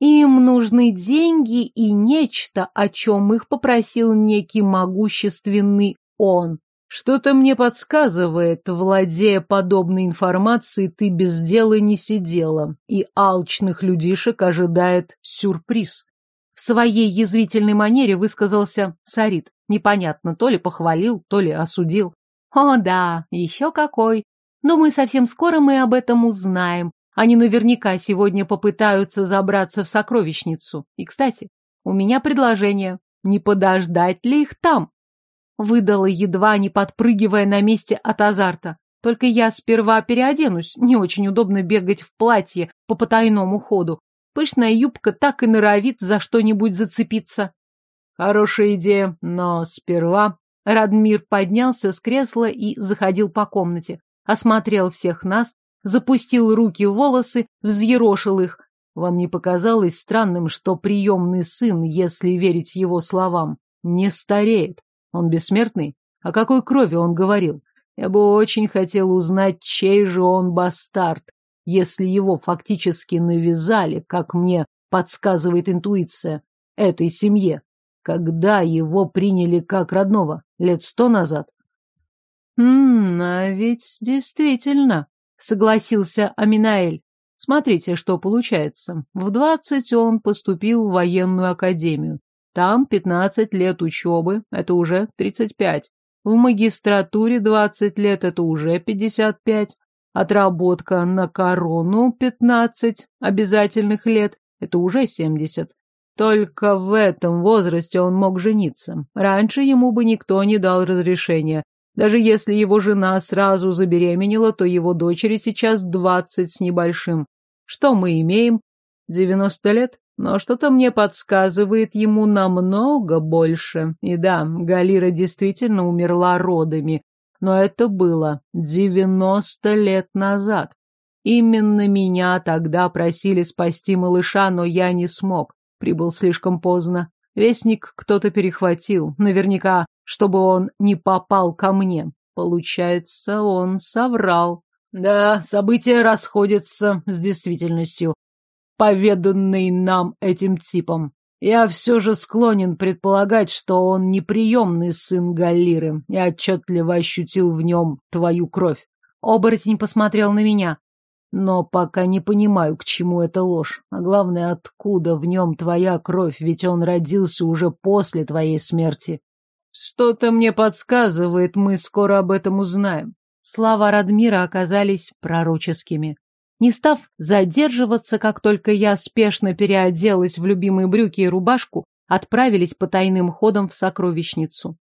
Им нужны деньги и нечто, о чем их попросил некий могущественный он. Что-то мне подсказывает, владея подобной информацией, ты без дела не сидела, и алчных людишек ожидает сюрприз. В своей язвительной манере высказался Сарит. Непонятно, то ли похвалил, то ли осудил. О да, еще какой. Думаю, совсем скоро мы об этом узнаем. Они наверняка сегодня попытаются забраться в сокровищницу. И, кстати, у меня предложение. Не подождать ли их там? Выдала, едва не подпрыгивая на месте от азарта. Только я сперва переоденусь, не очень удобно бегать в платье по потайному ходу. Пышная юбка так и норовит за что-нибудь зацепиться. Хорошая идея, но сперва... Радмир поднялся с кресла и заходил по комнате. Осмотрел всех нас, запустил руки в волосы, взъерошил их. Вам не показалось странным, что приемный сын, если верить его словам, не стареет? Он бессмертный? О какой крови он говорил? Я бы очень хотел узнать, чей же он бастард, если его фактически навязали, как мне подсказывает интуиция, этой семье. Когда его приняли как родного? Лет сто назад? «Хм, а ведь действительно», — согласился Аминаэль. «Смотрите, что получается. В двадцать он поступил в военную академию. Там 15 лет учебы, это уже 35. В магистратуре 20 лет, это уже 55. Отработка на корону 15 обязательных лет, это уже 70. Только в этом возрасте он мог жениться. Раньше ему бы никто не дал разрешения. Даже если его жена сразу забеременела, то его дочери сейчас 20 с небольшим. Что мы имеем? 90 лет? Но что-то мне подсказывает ему намного больше. И да, Галира действительно умерла родами, но это было девяносто лет назад. Именно меня тогда просили спасти малыша, но я не смог. Прибыл слишком поздно. Вестник кто-то перехватил, наверняка, чтобы он не попал ко мне. Получается, он соврал. Да, события расходятся с действительностью поведанный нам этим типом. Я все же склонен предполагать, что он неприемный сын Галлиры и отчетливо ощутил в нем твою кровь. Оборотень посмотрел на меня. Но пока не понимаю, к чему эта ложь. А главное, откуда в нем твоя кровь, ведь он родился уже после твоей смерти. Что-то мне подсказывает, мы скоро об этом узнаем. Слова Радмира оказались пророческими. Не став задерживаться, как только я спешно переоделась в любимые брюки и рубашку, отправились по тайным ходам в сокровищницу.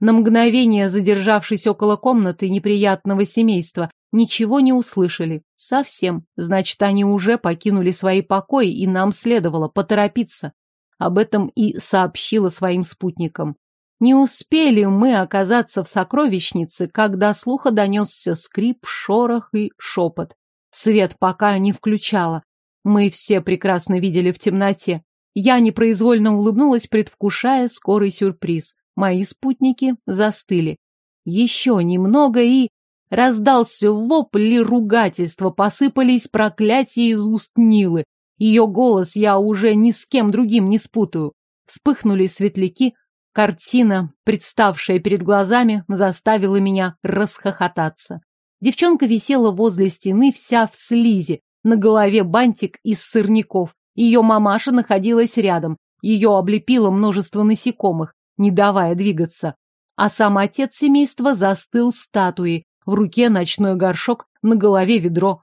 На мгновение, задержавшись около комнаты неприятного семейства, ничего не услышали. Совсем. Значит, они уже покинули свои покои, и нам следовало поторопиться. Об этом и сообщила своим спутникам. Не успели мы оказаться в сокровищнице, когда слуха донесся скрип, шорох и шепот. Свет пока не включала. Мы все прекрасно видели в темноте. Я непроизвольно улыбнулась, предвкушая скорый сюрприз. Мои спутники застыли. Еще немного и... Раздался вопль и ругательство, посыпались проклятия из уст Нилы. Ее голос я уже ни с кем другим не спутаю. Вспыхнули светляки. Картина, представшая перед глазами, заставила меня расхохотаться. Девчонка висела возле стены вся в слизи, на голове бантик из сырников. Ее мамаша находилась рядом. Ее облепило множество насекомых не давая двигаться. А сам отец семейства застыл статуей, в руке ночной горшок, на голове ведро.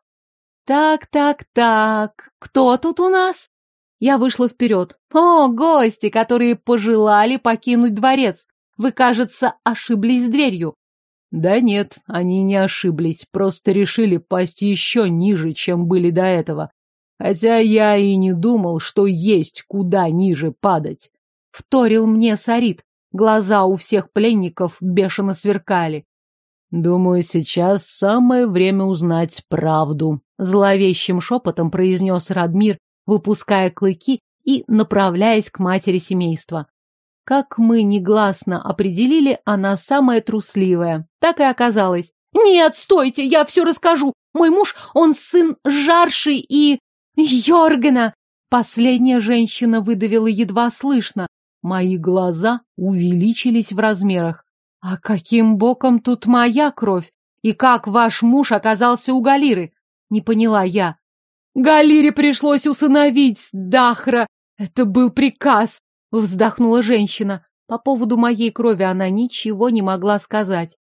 «Так, так, так, кто тут у нас?» Я вышла вперед. «О, гости, которые пожелали покинуть дворец! Вы, кажется, ошиблись дверью». Да нет, они не ошиблись, просто решили пасть еще ниже, чем были до этого. Хотя я и не думал, что есть куда ниже падать. Вторил мне Сарит. Глаза у всех пленников бешено сверкали. «Думаю, сейчас самое время узнать правду», — зловещим шепотом произнес Радмир, выпуская клыки и направляясь к матери семейства. Как мы негласно определили, она самая трусливая. Так и оказалось. «Нет, стойте, я все расскажу! Мой муж, он сын Жарши и... Йоргена!» Последняя женщина выдавила едва слышно. Мои глаза увеличились в размерах. А каким боком тут моя кровь? И как ваш муж оказался у Галиры? Не поняла я. Галире пришлось усыновить Дахра. Это был приказ, вздохнула женщина. По поводу моей крови она ничего не могла сказать.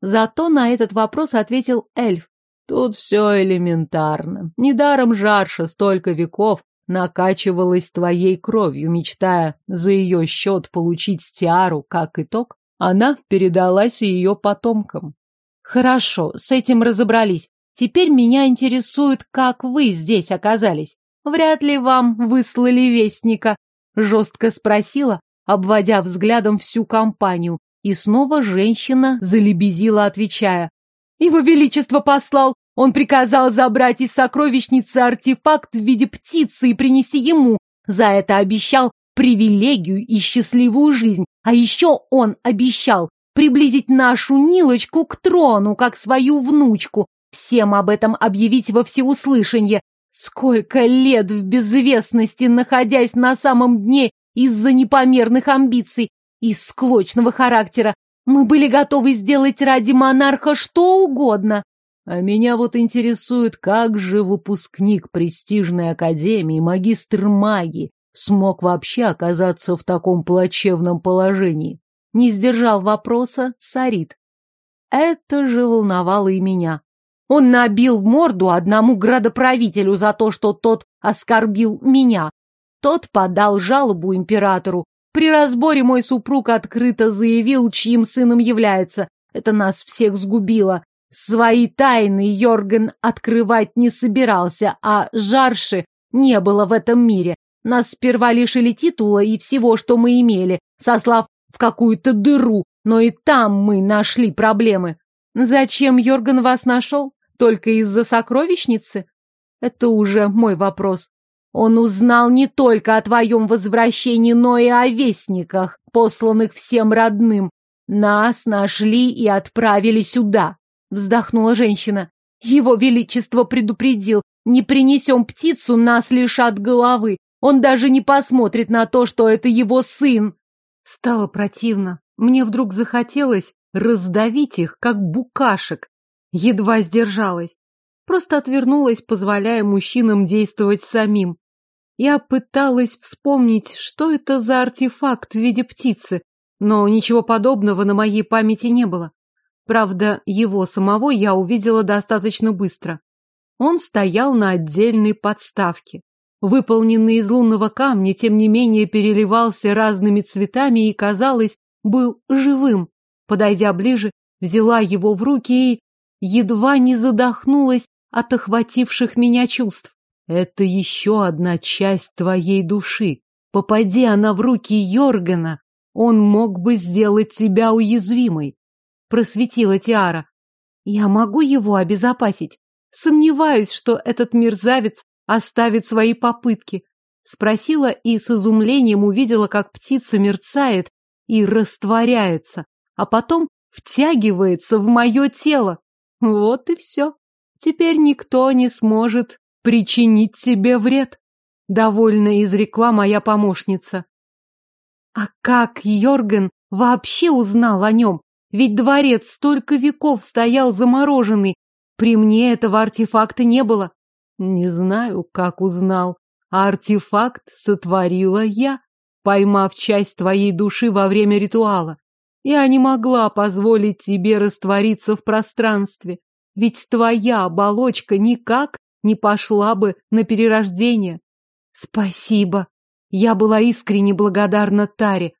Зато на этот вопрос ответил эльф. Тут все элементарно. Недаром Жарша столько веков накачивалась твоей кровью, мечтая за ее счет получить стиару, как итог, она передалась ее потомкам. Хорошо, с этим разобрались. Теперь меня интересует, как вы здесь оказались. Вряд ли вам выслали вестника, жестко спросила, обводя взглядом всю компанию, и снова женщина залебезила, отвечая. Его Величество послал, он приказал забрать из сокровищницы артефакт в виде птицы и принести ему. За это обещал привилегию и счастливую жизнь. А еще он обещал приблизить нашу Нилочку к трону, как свою внучку. Всем об этом объявить во всеуслышание. Сколько лет в безвестности, находясь на самом дне из-за непомерных амбиций и склочного характера, мы были готовы сделать ради монарха что угодно. А меня вот интересует, как же выпускник престижной академии, магистр магии, смог вообще оказаться в таком плачевном положении? Не сдержал вопроса Сарит. Это же волновало и меня. Он набил морду одному градоправителю за то, что тот оскорбил меня. Тот подал жалобу императору. При разборе мой супруг открыто заявил, чьим сыном является. Это нас всех сгубило. Свои тайны Йорген открывать не собирался, а Жарши не было в этом мире. Нас сперва лишили титула и всего, что мы имели, сослав в какую-то дыру, но и там мы нашли проблемы. Зачем Йорген вас нашел? Только из-за сокровищницы? Это уже мой вопрос. Он узнал не только о твоем возвращении, но и о вестниках, посланных всем родным. Нас нашли и отправили сюда. Вздохнула женщина. Его Величество предупредил, не принесем птицу, нас лишат головы. Он даже не посмотрит на то, что это его сын. Стало противно. Мне вдруг захотелось раздавить их, как букашек. Едва сдержалась. Просто отвернулась, позволяя мужчинам действовать самим. Я пыталась вспомнить, что это за артефакт в виде птицы, но ничего подобного на моей памяти не было. Правда, его самого я увидела достаточно быстро. Он стоял на отдельной подставке. Выполненный из лунного камня, тем не менее, переливался разными цветами и, казалось, был живым. Подойдя ближе, взяла его в руки и едва не задохнулась от охвативших меня чувств. Это еще одна часть твоей души. Попади она в руки Йоргана, он мог бы сделать тебя уязвимой. Просветила Тиара. Я могу его обезопасить. Сомневаюсь, что этот мерзавец оставит свои попытки. Спросила и с изумлением увидела, как птица мерцает и растворяется, а потом втягивается в мое тело. Вот и все. Теперь никто не сможет причинить тебе вред. Довольно изрекла моя помощница. А как Йорген вообще узнал о нем? Ведь дворец столько веков стоял замороженный. При мне этого артефакта не было. Не знаю, как узнал. Артефакт сотворила я, поймав часть твоей души во время ритуала. Я не могла позволить тебе раствориться в пространстве, ведь твоя оболочка никак не пошла бы на перерождение. Спасибо. Я была искренне благодарна Таре.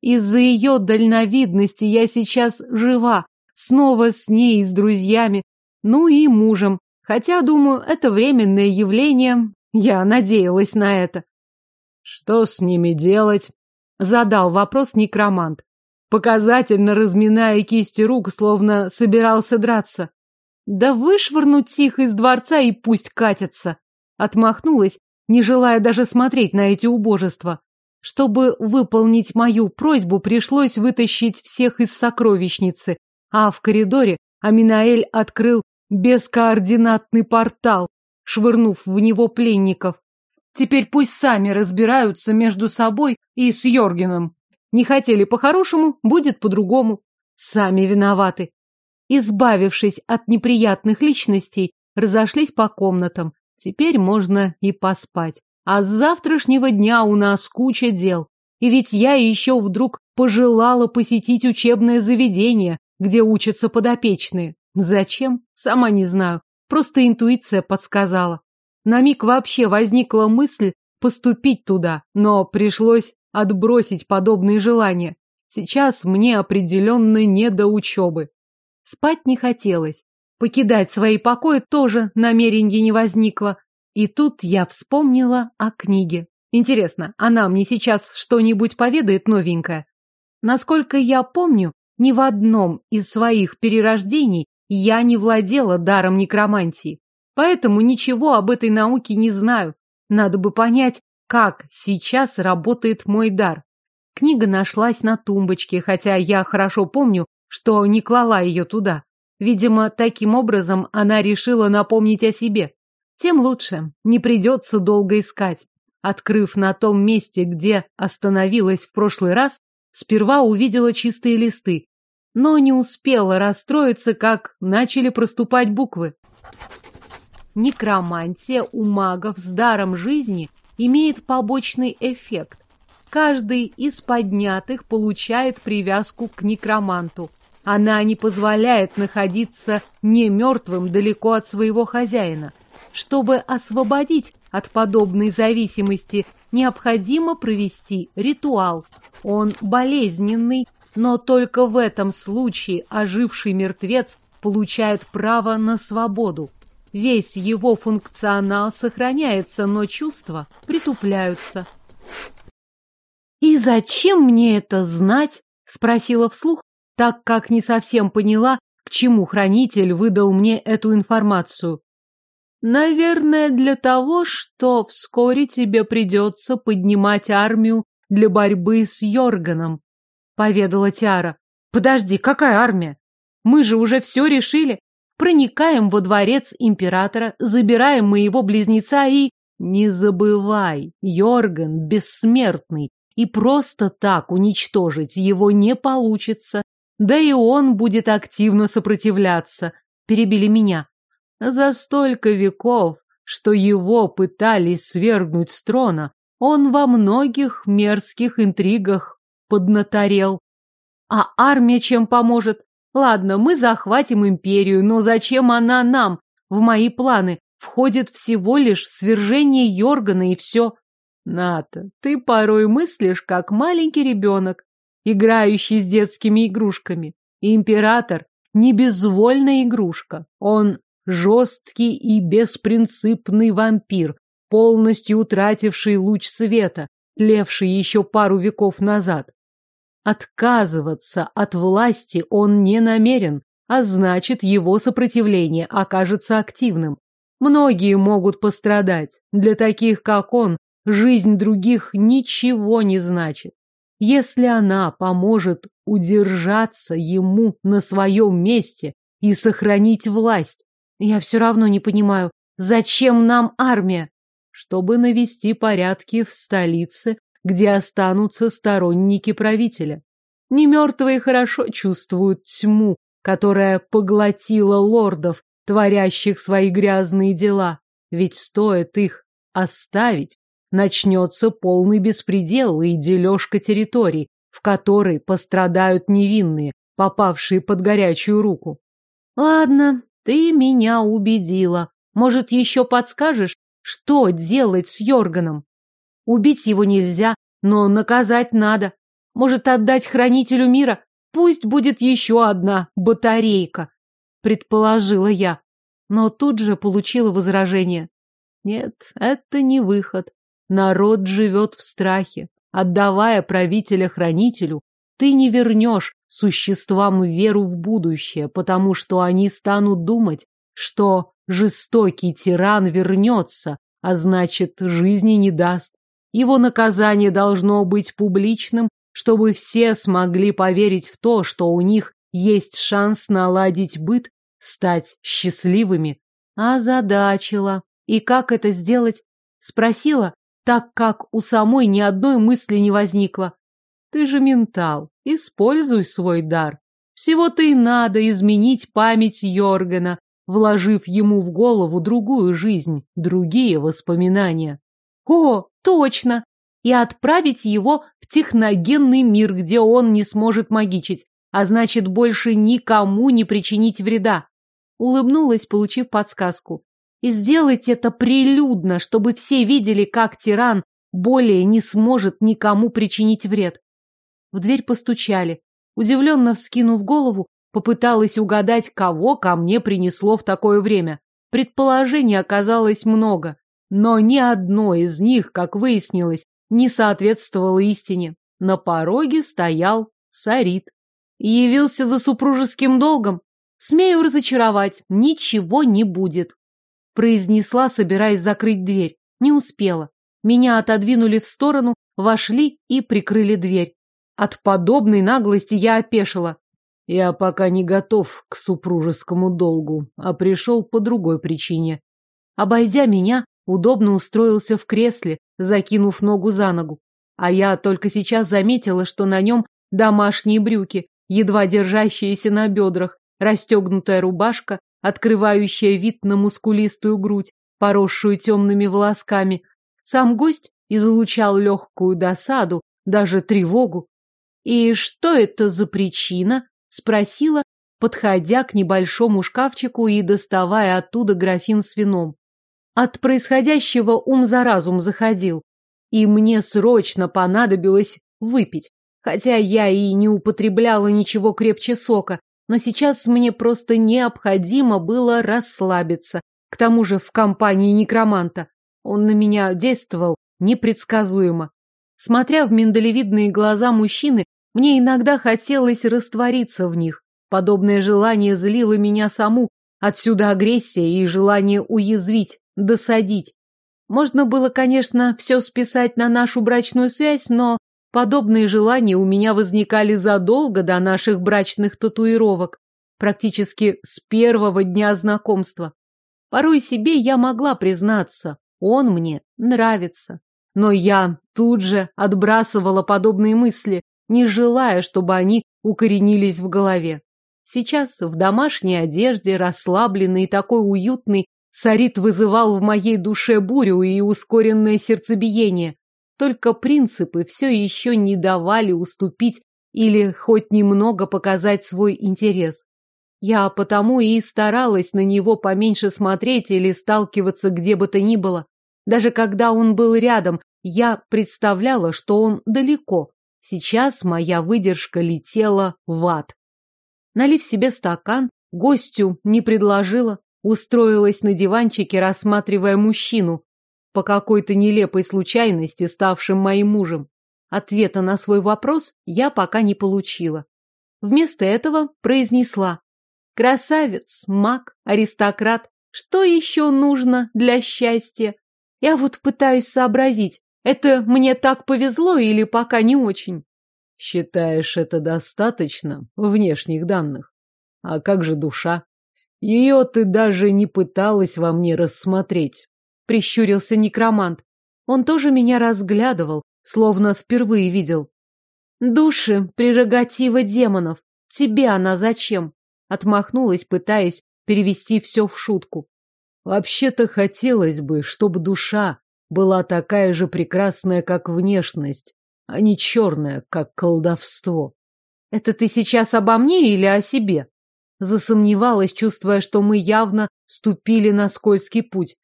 Из-за ее дальновидности я сейчас жива, снова с ней и с друзьями, ну и мужем, хотя, думаю, это временное явление, я надеялась на это. Что с ними делать? Задал вопрос некромант показательно разминая кисти рук, словно собирался драться. Да вышвырнуть их из дворца и пусть катятся. Отмахнулась, не желая даже смотреть на эти убожества. Чтобы выполнить мою просьбу, пришлось вытащить всех из сокровищницы, а в коридоре Аминаэль открыл бескоординатный портал, швырнув в него пленников. Теперь пусть сами разбираются между собой и с Йоргеном. Не хотели по-хорошему, будет по-другому. Сами виноваты. Избавившись от неприятных личностей, разошлись по комнатам. Теперь можно и поспать. А с завтрашнего дня у нас куча дел. И ведь я еще вдруг пожелала посетить учебное заведение, где учатся подопечные. Зачем? Сама не знаю. Просто интуиция подсказала. На миг вообще возникла мысль поступить туда, но пришлось отбросить подобные желания. Сейчас мне определенно не до учебы. Спать не хотелось. Покидать свои покои тоже намерения не возникло. И тут я вспомнила о книге. Интересно, она мне сейчас что-нибудь поведает новенькое? Насколько я помню, ни в одном из своих перерождений я не владела даром некромантии. Поэтому ничего об этой науке не знаю. Надо бы понять, как сейчас работает мой дар. Книга нашлась на тумбочке, хотя я хорошо помню, что не клала ее туда. Видимо, таким образом она решила напомнить о себе. Тем лучше, не придется долго искать. Открыв на том месте, где остановилась в прошлый раз, сперва увидела чистые листы, но не успела расстроиться, как начали проступать буквы. Некромантия у магов с даром жизни имеет побочный эффект. Каждый из поднятых получает привязку к некроманту. Она не позволяет находиться не мертвым далеко от своего хозяина. Чтобы освободить от подобной зависимости, необходимо провести ритуал. Он болезненный, но только в этом случае оживший мертвец получает право на свободу. Весь его функционал сохраняется, но чувства притупляются. «И зачем мне это знать?» — спросила вслух, так как не совсем поняла, к чему хранитель выдал мне эту информацию. «Наверное, для того, что вскоре тебе придется поднимать армию для борьбы с Йорганом», — поведала Тиара. «Подожди, какая армия? Мы же уже все решили. Проникаем во дворец императора, забираем моего близнеца и... Не забывай, Йорген бессмертный, и просто так уничтожить его не получится. Да и он будет активно сопротивляться. Перебили меня. За столько веков, что его пытались свергнуть с трона, он во многих мерзких интригах поднаторел. А армия чем поможет? Ладно, мы захватим империю, но зачем она нам? В мои планы входит всего лишь свержение Йоргана и все. Ната, ты порой мыслишь, как маленький ребенок, играющий с детскими игрушками. Император не безвольная игрушка. Он жесткий и беспринципный вампир, полностью утративший луч света, тлевший еще пару веков назад. Отказываться от власти он не намерен, а значит, его сопротивление окажется активным. Многие могут пострадать. Для таких, как он, жизнь других ничего не значит. Если она поможет удержаться ему на своем месте и сохранить власть, я все равно не понимаю, зачем нам армия? Чтобы навести порядки в столице, где останутся сторонники правителя. Немертвые хорошо чувствуют тьму, которая поглотила лордов, творящих свои грязные дела. Ведь стоит их оставить, начнется полный беспредел и дележка территорий, в которой пострадают невинные, попавшие под горячую руку. Ладно, ты меня убедила. Может, еще подскажешь, что делать с Йорганом? Убить его нельзя, но наказать надо. Может, отдать хранителю мира? Пусть будет еще одна батарейка, предположила я. Но тут же получила возражение. Нет, это не выход. Народ живет в страхе. Отдавая правителя хранителю, ты не вернешь существам веру в будущее, потому что они станут думать, что жестокий тиран вернется, а значит, жизни не даст. Его наказание должно быть публичным, чтобы все смогли поверить в то, что у них есть шанс наладить быт, стать счастливыми. А задачила. И как это сделать? Спросила, так как у самой ни одной мысли не возникло. Ты же ментал, используй свой дар. Всего-то и надо изменить память Йоргана, вложив ему в голову другую жизнь, другие воспоминания. О, точно! И отправить его в техногенный мир, где он не сможет магичить, а значит, больше никому не причинить вреда. Улыбнулась, получив подсказку. И сделать это прилюдно, чтобы все видели, как тиран более не сможет никому причинить вред. В дверь постучали. Удивленно вскинув голову, попыталась угадать, кого ко мне принесло в такое время. Предположений оказалось много, но ни одно из них, как выяснилось, не соответствовало истине. На пороге стоял Сарит. Явился за супружеским долгом. Смею разочаровать, ничего не будет. Произнесла, собираясь закрыть дверь. Не успела. Меня отодвинули в сторону, вошли и прикрыли дверь. От подобной наглости я опешила. Я пока не готов к супружескому долгу, а пришел по другой причине. Обойдя меня, удобно устроился в кресле, закинув ногу за ногу. А я только сейчас заметила, что на нем домашние брюки, едва держащиеся на бедрах, расстегнутая рубашка, открывающая вид на мускулистую грудь, поросшую темными волосками. Сам гость излучал легкую досаду, даже тревогу. «И что это за причина?» — спросила, подходя к небольшому шкафчику и доставая оттуда графин с вином. От происходящего ум за разум заходил, и мне срочно понадобилось выпить, хотя я и не употребляла ничего крепче сока, но сейчас мне просто необходимо было расслабиться, к тому же в компании некроманта. Он на меня действовал непредсказуемо. Смотря в миндалевидные глаза мужчины, мне иногда хотелось раствориться в них. Подобное желание злило меня саму. Отсюда агрессия и желание уязвить, досадить. Можно было, конечно, все списать на нашу брачную связь, но подобные желания у меня возникали задолго до наших брачных татуировок, практически с первого дня знакомства. Порой себе я могла признаться, он мне нравится. Но я тут же отбрасывала подобные мысли, не желая, чтобы они укоренились в голове. Сейчас в домашней одежде, расслабленный и такой уютный, Сарит вызывал в моей душе бурю и ускоренное сердцебиение. Только принципы все еще не давали уступить или хоть немного показать свой интерес. Я потому и старалась на него поменьше смотреть или сталкиваться где бы то ни было. Даже когда он был рядом, я представляла, что он далеко. Сейчас моя выдержка летела в ад. Налив себе стакан, гостю не предложила, устроилась на диванчике, рассматривая мужчину, по какой-то нелепой случайности ставшим моим мужем. Ответа на свой вопрос я пока не получила. Вместо этого произнесла Красавец, маг, аристократ. Что еще нужно для счастья? Я вот пытаюсь сообразить, это мне так повезло или пока не очень? Считаешь это достаточно внешних данных? А как же душа? Ее ты даже не пыталась во мне рассмотреть. Прищурился некромант. Он тоже меня разглядывал, словно впервые видел. Души — прерогатива демонов. Тебе она зачем? Отмахнулась, пытаясь перевести все в шутку. Вообще-то хотелось бы, чтобы душа была такая же прекрасная, как внешность, а не черная, как колдовство. Это ты сейчас обо мне или о себе? Засомневалась, чувствуя, что мы явно ступили на скользкий путь.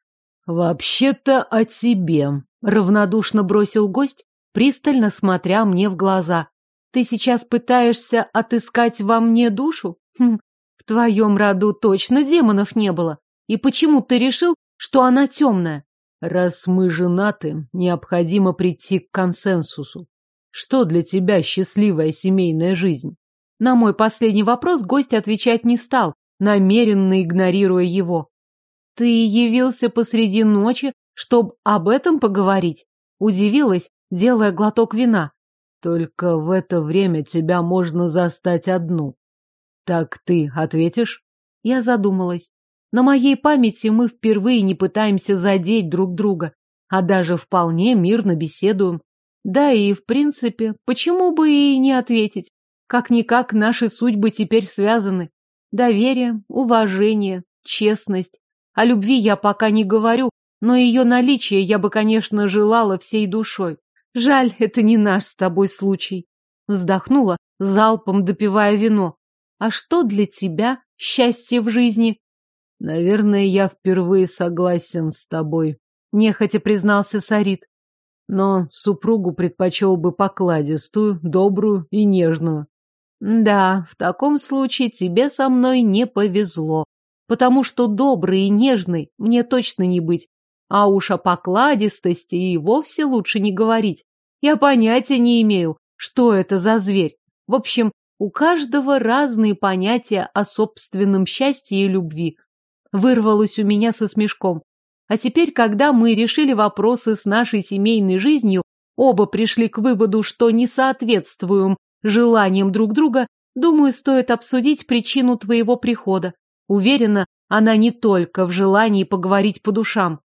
Вообще-то о тебе, равнодушно бросил гость, пристально смотря мне в глаза. Ты сейчас пытаешься отыскать во мне душу? Хм, в твоем роду точно демонов не было. И почему ты решил, что она темная? Раз мы женаты, необходимо прийти к консенсусу. Что для тебя счастливая семейная жизнь? На мой последний вопрос гость отвечать не стал, намеренно игнорируя его. Ты явился посреди ночи, чтобы об этом поговорить? Удивилась, делая глоток вина. Только в это время тебя можно застать одну. Так ты ответишь? Я задумалась. На моей памяти мы впервые не пытаемся задеть друг друга, а даже вполне мирно беседуем. Да и, в принципе, почему бы и не ответить? Как-никак наши судьбы теперь связаны. Доверие, уважение, честность. О любви я пока не говорю, но ее наличие я бы, конечно, желала всей душой. Жаль, это не наш с тобой случай. Вздохнула, залпом допивая вино. А что для тебя счастье в жизни? Наверное, я впервые согласен с тобой, нехотя признался Сарит. Но супругу предпочел бы покладистую, добрую и нежную. Да, в таком случае тебе со мной не повезло, потому что добрый и нежный мне точно не быть, а уж о покладистости и вовсе лучше не говорить. Я понятия не имею, что это за зверь. В общем, у каждого разные понятия о собственном счастье и любви. Вырвалось у меня со смешком. А теперь, когда мы решили вопросы с нашей семейной жизнью, оба пришли к выводу, что не соответствуем желаниям друг друга, думаю, стоит обсудить причину твоего прихода. Уверена, она не только в желании поговорить по душам.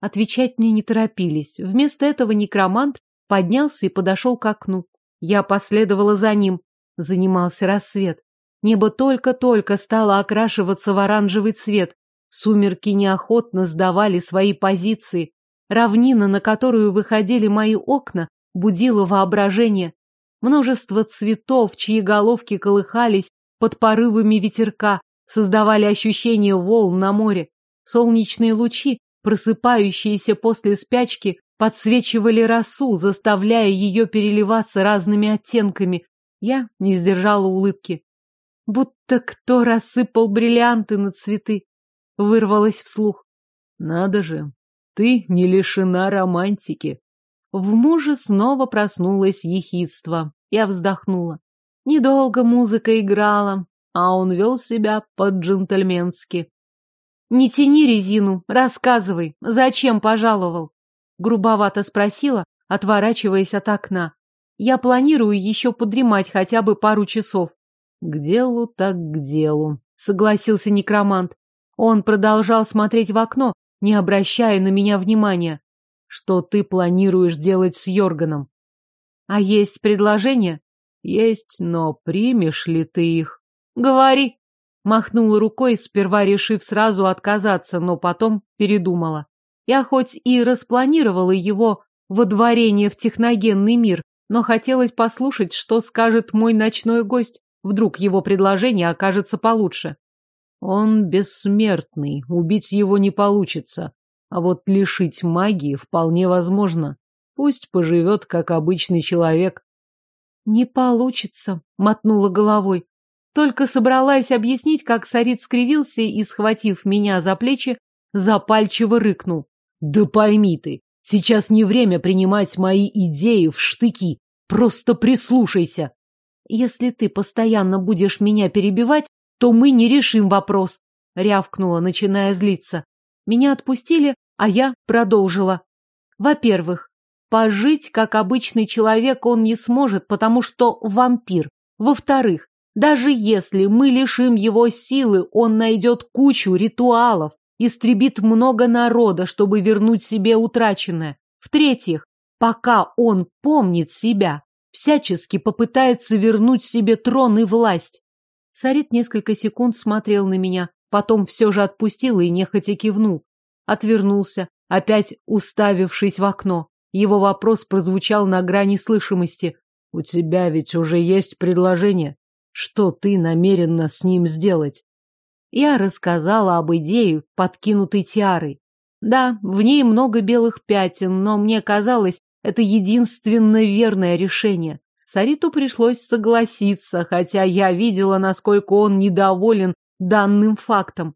Отвечать мне не торопились. Вместо этого некромант поднялся и подошел к окну. Я последовала за ним. Занимался рассвет. Небо только-только стало окрашиваться в оранжевый цвет. Сумерки неохотно сдавали свои позиции. Равнина, на которую выходили мои окна, будила воображение. Множество цветов, чьи головки колыхались под порывами ветерка, создавали ощущение волн на море. Солнечные лучи, просыпающиеся после спячки, подсвечивали росу, заставляя ее переливаться разными оттенками, я не сдержала улыбки. Будто кто рассыпал бриллианты на цветы. Вырвалась вслух. Надо же, ты не лишена романтики. В муже снова проснулось ехидство. Я вздохнула. Недолго музыка играла, а он вел себя по-джентльменски. «Не тяни резину, рассказывай, зачем пожаловал?» Грубовато спросила, отворачиваясь от окна. Я планирую еще подремать хотя бы пару часов. К делу так к делу, согласился некромант. Он продолжал смотреть в окно, не обращая на меня внимания. Что ты планируешь делать с Йорганом? А есть предложение? Есть, но примешь ли ты их? Говори. Махнула рукой, сперва решив сразу отказаться, но потом передумала. Я хоть и распланировала его водворение в техногенный мир, но хотелось послушать, что скажет мой ночной гость. Вдруг его предложение окажется получше. Он бессмертный, убить его не получится, а вот лишить магии вполне возможно. Пусть поживет, как обычный человек. Не получится, мотнула головой. Только собралась объяснить, как Сарит скривился и, схватив меня за плечи, запальчиво рыкнул. Да пойми ты, сейчас не время принимать мои идеи в штыки. Просто прислушайся. Если ты постоянно будешь меня перебивать, то мы не решим вопрос, рявкнула, начиная злиться. Меня отпустили, а я продолжила. Во-первых, пожить как обычный человек он не сможет, потому что вампир. Во-вторых, даже если мы лишим его силы, он найдет кучу ритуалов, истребит много народа, чтобы вернуть себе утраченное. В-третьих, пока он помнит себя, всячески попытается вернуть себе трон и власть. Сарит несколько секунд смотрел на меня, потом все же отпустил и нехотя кивнул. Отвернулся, опять уставившись в окно. Его вопрос прозвучал на грани слышимости. «У тебя ведь уже есть предложение. Что ты намерена с ним сделать?» Я рассказала об идее, подкинутой тиарой. Да, в ней много белых пятен, но мне казалось, это единственно верное решение. Сариту пришлось согласиться, хотя я видела, насколько он недоволен данным фактом.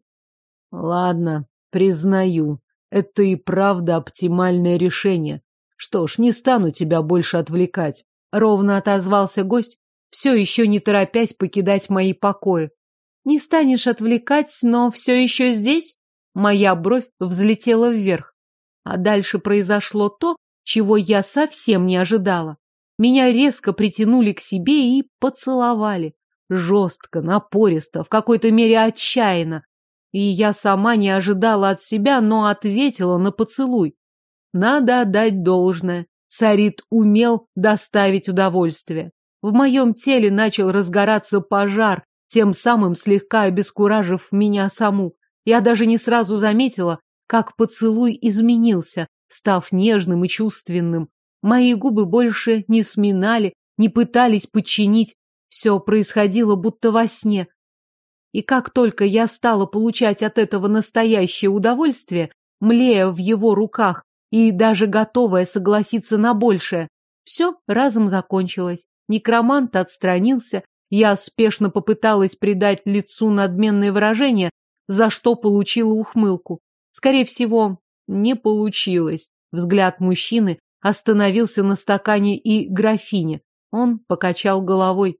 Ладно, признаю, это и правда оптимальное решение. Что ж, не стану тебя больше отвлекать. Ровно отозвался гость, все еще не торопясь покидать мои покои. Не станешь отвлекать, но все еще здесь? Моя бровь взлетела вверх. А дальше произошло то, чего я совсем не ожидала. Меня резко притянули к себе и поцеловали. Жестко, напористо, в какой-то мере отчаянно. И я сама не ожидала от себя, но ответила на поцелуй. Надо отдать должное. Сарит умел доставить удовольствие. В моем теле начал разгораться пожар, тем самым слегка обескуражив меня саму. Я даже не сразу заметила, как поцелуй изменился, став нежным и чувственным. Мои губы больше не сминали, не пытались подчинить. Все происходило будто во сне. И как только я стала получать от этого настоящее удовольствие, млея в его руках и даже готовая согласиться на большее, все разом закончилось. Некромант отстранился, я спешно попыталась придать лицу надменное выражение, за что получила ухмылку. Скорее всего, не получилось. Взгляд мужчины остановился на стакане и графине. Он покачал головой.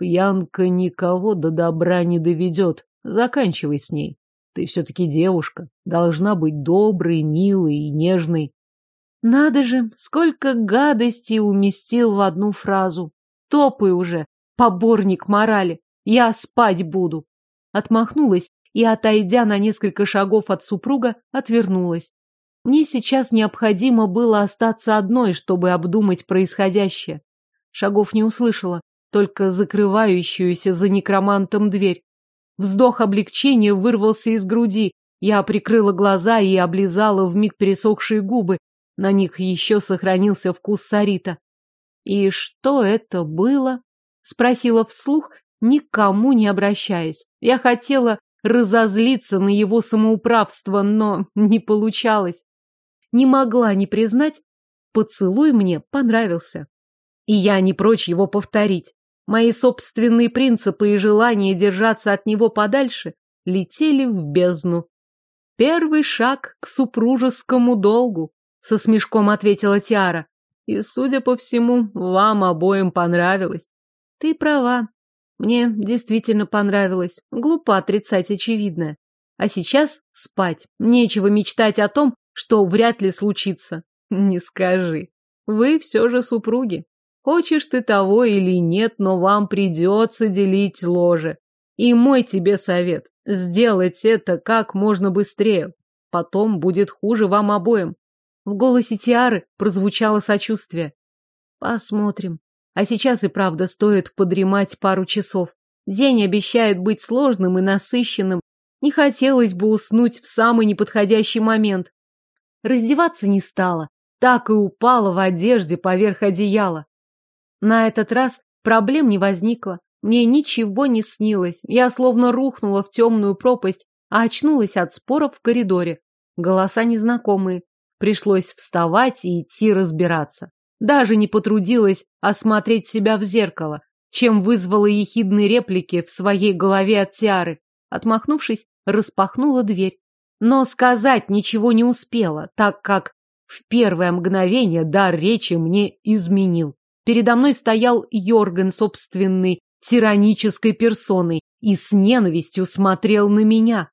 Пьянка никого до добра не доведет. Заканчивай с ней. Ты все-таки девушка. Должна быть доброй, милой и нежной. Надо же, сколько гадостей уместил в одну фразу. Топай уже, поборник морали. Я спать буду. Отмахнулась и, отойдя на несколько шагов от супруга, отвернулась. Мне сейчас необходимо было остаться одной, чтобы обдумать происходящее. Шагов не услышала, только закрывающуюся за некромантом дверь. Вздох облегчения вырвался из груди. Я прикрыла глаза и облизала вмиг пересохшие губы. На них еще сохранился вкус сарита. «И что это было?» — спросила вслух, никому не обращаясь. Я хотела разозлиться на его самоуправство, но не получалось. Не могла не признать, поцелуй мне понравился. И я не прочь его повторить. Мои собственные принципы и желание держаться от него подальше летели в бездну. Первый шаг к супружескому долгу, со смешком ответила Тиара. И, судя по всему, вам обоим понравилось. Ты права, мне действительно понравилось. Глупо отрицать очевидное. А сейчас спать. Нечего мечтать о том, что вряд ли случится. Не скажи. Вы все же супруги. Хочешь ты того или нет, но вам придется делить ложе. И мой тебе совет. Сделать это как можно быстрее. Потом будет хуже вам обоим. В голосе Тиары прозвучало сочувствие. Посмотрим. А сейчас и правда стоит подремать пару часов. День обещает быть сложным и насыщенным. Не хотелось бы уснуть в самый неподходящий момент. Раздеваться не стала, так и упала в одежде поверх одеяла. На этот раз проблем не возникло. Мне ничего не снилось. Я словно рухнула в темную пропасть, а очнулась от споров в коридоре. Голоса незнакомые. Пришлось вставать и идти разбираться. Даже не потрудилась осмотреть себя в зеркало, чем вызвала ехидные реплики в своей голове от Тиары. Отмахнувшись, распахнула дверь. Но сказать ничего не успела, так как в первое мгновение дар речи мне изменил. Передо мной стоял Йорген собственной тиранической персоной и с ненавистью смотрел на меня.